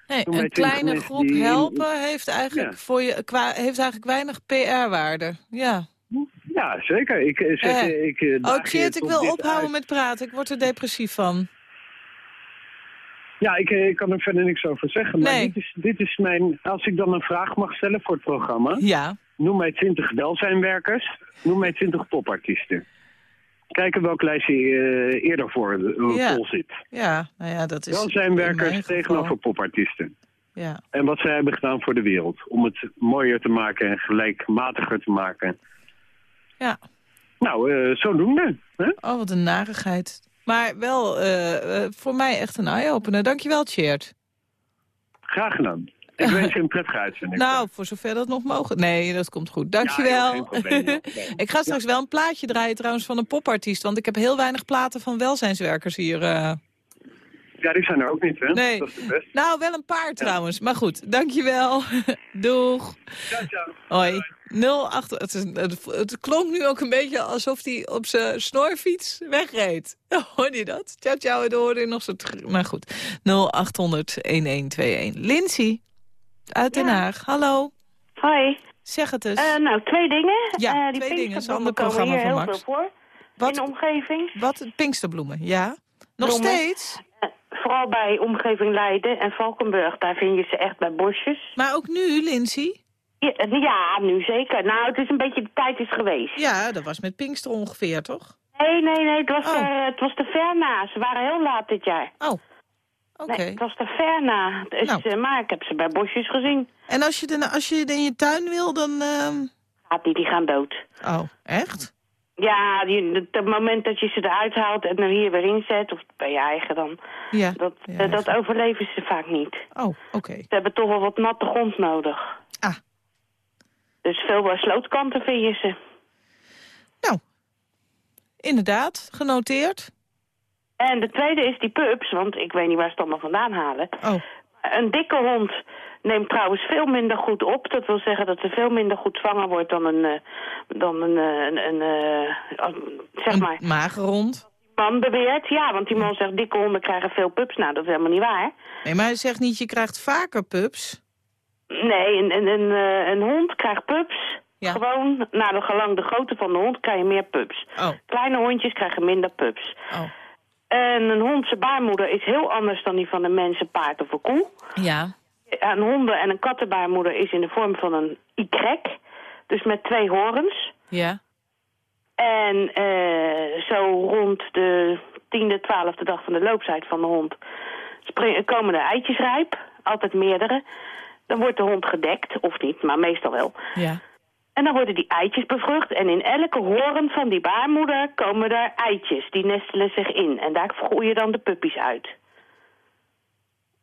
S3: Nee, een kleine groep helpen heeft eigenlijk,
S12: Ja.
S3: voor je, qua, heeft eigenlijk weinig PR-waarde. Ja.
S12: Ja, zeker. Ik, eh, zeg,
S3: Eh.
S12: ik, eh,
S3: Oh, ik wil ophouden
S12: uit.
S3: met praten. Ik word er depressief van.
S12: Ja, ik, ik kan er verder niks over zeggen. Maar
S3: Nee.
S12: dit, is, dit is mijn... Als ik dan een vraag mag stellen voor het programma...
S3: Ja.
S12: Noem mij 20 welzijnwerkers, noem mij 20 popartiesten. Kijken welk lijstje eh, eerder voor eh,
S3: Ja.
S12: vol zit.
S3: Ja, nou ja, dat is...
S12: Welzijnwerkers tegenover popartiesten.
S3: Ja.
S12: En wat zij hebben gedaan voor de wereld. Om het mooier te maken en gelijkmatiger te maken.
S3: Ja.
S12: Nou, eh zodoende. Hè?
S3: Oh, wat een narigheid. Maar wel eh, eh, voor mij echt een eye-opener. Dankjewel, Tjeerd.
S12: Graag gedaan. Ik wens je een prettige uitzending.
S3: Nou, voor zover dat nog mogelijk. Nee, dat komt goed. Dankjewel.
S12: Ja, probleem,
S3: ik ga straks wel een plaatje draaien trouwens van een popartiest. Want ik heb heel weinig platen van welzijnswerkers hier.
S12: Ja, die zijn er ook niet, hè?
S3: Nee.
S12: Dat is het best.
S3: Nou, wel een paar trouwens. Maar goed, dankjewel. Doeg.
S12: Ciao, ciao.
S3: Hoi. 08, het, is, het, het klonk nu ook een beetje alsof hij op zijn snorfiets wegreed. Hoorde je dat? Ciao, ciao, dan hoorde je nog zo... Maar goed, 0800-1121. Lindsay, uit Den Haag. Hallo.
S13: Hoi.
S3: Zeg het eens.
S13: Eh, nou, twee dingen.
S3: Ja,
S13: Eh, die
S3: twee dingen. Een ander programma
S13: komen
S3: van Max.
S13: heel veel voor. In de omgeving.
S3: Wat? Pinksterbloemen, ja. Nog
S13: Bloemen.
S3: steeds?
S13: Eh, vooral bij omgeving Leiden en Valkenburg. Daar vind je ze echt bij bosjes.
S3: Maar ook nu, Lindsay?
S13: Ja, eh, ja, nu zeker. Nou, het is een beetje de tijd is geweest.
S3: Ja, dat was met Pinkster ongeveer, toch?
S13: Nee, nee, nee. Het was,
S3: Oh.
S13: er, het was te ver na. Ze waren heel laat dit jaar.
S3: Oh. Oké.
S13: Nee, het was te ver na. Dus,
S3: Nou.
S13: eh, maar ik heb ze bij bosjes gezien.
S3: En als je, de, als je het in je tuin wil, dan... ehm,
S13: Gaat die, die gaan dood.
S3: Oh, echt?
S13: Ja, die, het moment dat je ze eruit haalt en er hier weer inzet, of bij je eigen dan,
S3: Ja.
S13: dat,
S3: ja,
S13: eh, dat overleven ze vaak niet.
S3: Oh, oké.
S13: Ze hebben toch wel wat natte grond nodig. Dus veel slootkanten vind je ze.
S3: Inderdaad, genoteerd.
S13: En de tweede is die pups, want ik weet niet waar ze het allemaal vandaan halen.
S3: Oh.
S13: Een dikke hond neemt trouwens veel minder goed op. Dat wil zeggen dat ze veel minder goed zwanger wordt dan een, eh, dan een, eh, een, een eh, oh, zeg maar,
S3: Magerhond.
S13: man beweert. Ja, want die man zegt dikke honden krijgen veel pups. Nou, dat is helemaal niet waar.
S3: Nee, maar hij zegt niet, je krijgt vaker pups.
S13: Nee, een, een, een, eh, een hond krijgt pups.
S3: Ja.
S13: Gewoon, naar de gelang de grootte van de hond krijg je meer pups.
S3: Oh.
S13: Kleine hondjes krijgen minder pups.
S3: Oh.
S13: En een hond zijn baarmoeder is heel anders dan die van een mens, een paard of een koe.
S3: Ja.
S13: Een honden- en een kattenbaarmoeder is in de vorm van een Y. Dus met twee horens.
S3: Ja.
S13: En eh, zo rond de tiende, twaalfde dag van de looptijd van de hond spring- komen de eitjes rijp. Altijd meerdere. Dan wordt de hond gedekt, of niet, maar meestal wel.
S3: Ja.
S13: En dan worden die eitjes bevrucht. En in elke horen van die baarmoeder komen er eitjes. Die nestelen zich in. En daar groeien dan de puppies uit.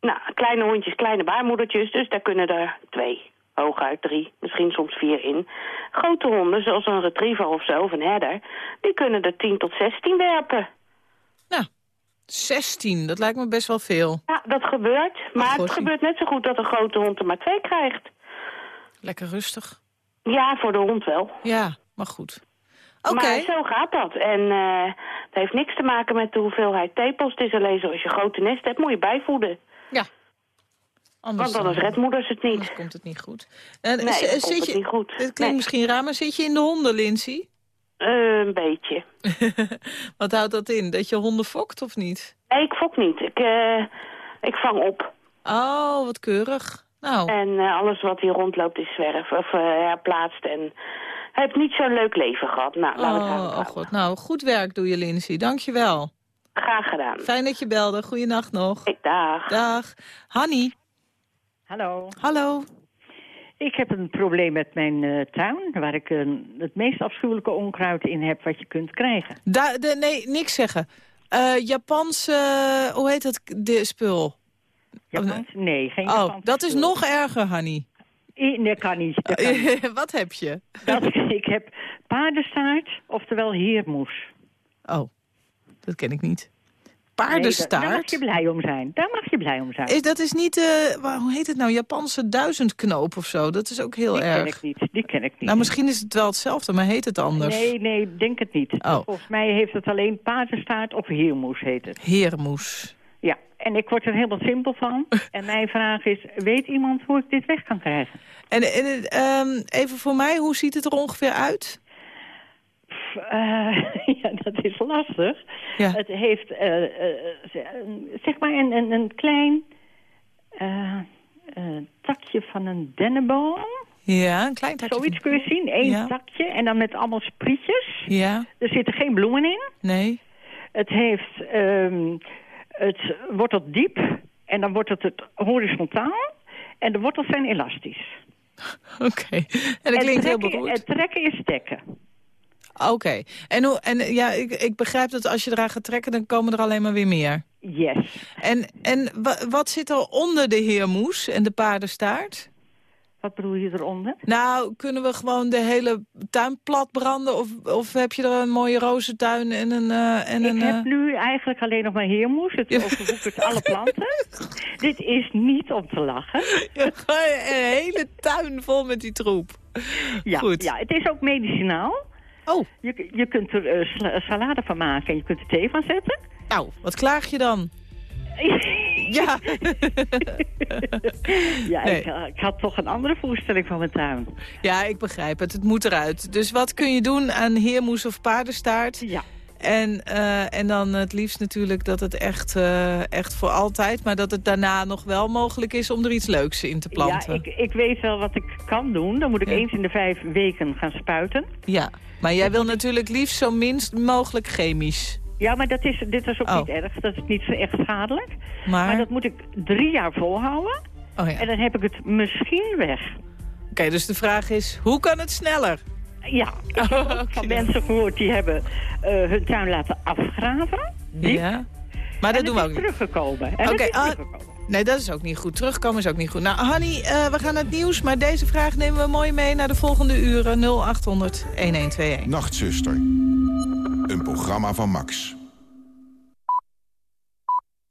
S13: Nou, kleine hondjes, kleine baarmoedertjes. Dus daar kunnen er twee, hooguit drie, misschien soms vier in. Grote honden, zoals een retriever of zo, of een herder... die kunnen er 10 tot 16 werpen.
S3: 16, dat lijkt me best wel veel.
S13: Ja, dat gebeurt. Maar het gebeurt net zo goed dat een grote hond er maar twee krijgt.
S3: Lekker rustig.
S13: Ja, voor de hond wel.
S3: Ja, maar goed. Oké.
S13: Maar zo gaat dat. En eh, het heeft niks te maken met de hoeveelheid tepels. Het is alleen zo, als je grote nest hebt, moet je bijvoeden.
S3: Ja.
S13: Want anders redt moeders het niet.
S3: Anders komt het niet goed. En,
S13: Nee,
S3: z-
S13: dan komt
S3: zit
S13: het
S3: je,
S13: niet goed.
S3: Het klinkt
S13: Nee.
S3: misschien raar, maar zit je in de honden, Lindsay?
S13: Eh, een beetje.
S3: Wat houdt dat in? Dat je honden fokt of niet?
S13: Nee, ik fok niet. Ik, eh, ik vang op.
S3: Oh, wat keurig. Nou.
S13: En eh, alles wat hier rondloopt is zwerf of eh herplaatst. En hij heeft niet zo'n leuk leven gehad. Nou, laten we het
S3: Oh,
S13: daar
S3: oh god. Nou, goed werk doe je, Lindsay. Dank je wel.
S13: Graag gedaan.
S3: Fijn dat je belde. Goeienacht nog.
S13: dag.
S3: Dag. Hanny.
S14: Hallo.
S3: Hallo.
S14: Ik heb een probleem met mijn eh, tuin, waar ik een, het meest afschuwelijke onkruid in heb wat je kunt krijgen.
S3: Da de, nee, niks zeggen. Eh Japanse, hoe heet dat de spul?
S14: Japans? Nee, geen
S3: Oh,
S14: Japans
S3: dat is
S14: spul.
S3: nog erger, Hanny.
S14: Nee, kan niet. Dat kan niet.
S3: Wat heb je?
S14: Dat, ik heb paardenstaart, oftewel heermoes.
S3: Oh, dat ken ik niet. Paardenstaart?
S14: daar- daar mag je blij om zijn. Daar mag je blij om zijn.
S3: Is, dat is niet, eh, wa- hoe heet het nou, Japanse duizendknoop of zo? Dat is ook heel
S14: die
S3: erg.
S14: ken ik niet. Die ken ik niet.
S3: Nou, misschien is het wel hetzelfde, maar heet het anders.
S14: Nee, nee, denk het niet.
S3: Oh.
S14: Volgens mij heeft het alleen paardenstaart of heermoes heet het.
S3: Heermoes.
S14: Ja, en ik word er helemaal simpel van. en mijn vraag is, weet iemand hoe ik dit weg kan krijgen?
S3: En, en ehm, even voor mij, hoe ziet het er ongeveer uit?
S14: Eh, ja, dat is lastig.
S3: Ja.
S14: Het heeft, eh, eh, zeg maar, een, een, een klein takje van een dennenboom.
S3: Ja, een klein takje.
S14: Zoiets kun je zien, één
S3: Ja.
S14: takje en dan met allemaal sprietjes.
S3: Ja,
S14: Er zitten geen bloemen in.
S3: nee.
S14: Het heeft, ehm, het wortelt diep en dan wordt het, het horizontaal. En de wortels zijn elastisch.
S3: Oké. En dat klinkt heel beroerd.
S14: Het trekken is stekken.
S3: Oké. En, hoe, en ja, ik, ik begrijp dat als je eraan gaat trekken, dan komen er alleen maar weer meer.
S14: Yes.
S3: En, en wa- wat zit er onder de heermoes en de paardenstaart?
S14: Wat bedoel je eronder?
S3: Nou, kunnen we gewoon de hele tuin plat branden? Of, of heb je er een mooie rozentuin en een... eh, en
S14: Ik
S3: een
S14: heb
S3: eh,
S14: nu eigenlijk alleen nog maar heermoes. Het overwoekert alle planten. Dit is niet om te lachen.
S3: Ja, een hele tuin vol met die troep.
S14: Ja,
S3: Goed.
S14: ja het is ook medicinaal.
S3: Oh.
S14: Je, je kunt er eh, sla- salade van maken en je kunt er thee van zetten.
S3: Nou, wat klaag je dan? Ja.
S14: ja,
S3: Nee.
S14: ik, eh, ik had toch een andere voorstelling van mijn tuin.
S3: Ja, ik begrijp het. Het moet eruit. Dus wat kun je doen aan heermoes of paardenstaart?
S14: Ja.
S3: En, eh, en dan het liefst natuurlijk dat het echt, eh, echt voor altijd... maar dat het daarna nog wel mogelijk is om er iets leuks in te planten.
S14: Ja, ik, ik weet wel wat ik kan doen. Dan moet ik
S3: Ja.
S14: eens in de vijf weken gaan spuiten.
S3: Ja, maar jij wil natuurlijk liefst zo minst mogelijk chemisch.
S14: Ja, maar dat is, dit is ook
S3: Oh.
S14: niet erg. Dat is niet zo echt schadelijk.
S3: Maar?
S14: dat moet ik drie jaar volhouden.
S3: Oh ja.
S14: En dan heb ik het misschien weg.
S3: Oké, dus de vraag is, hoe kan het sneller?
S14: Ja, ik heb ook van mensen gehoord die hebben eh, hun tuin laten afgraven. Diep.
S3: Ja. Maar dat
S14: en
S3: doen we ook niet.
S14: teruggekomen. En
S3: Oké, ah,
S14: teruggekomen.
S3: nee, dat is ook niet goed. Terugkomen is ook niet goed. Nou, Hanny, eh, we gaan naar het nieuws, maar deze vraag nemen we mooi mee naar de volgende uren 0800 1121.
S15: Nachtzuster. Een programma van Max.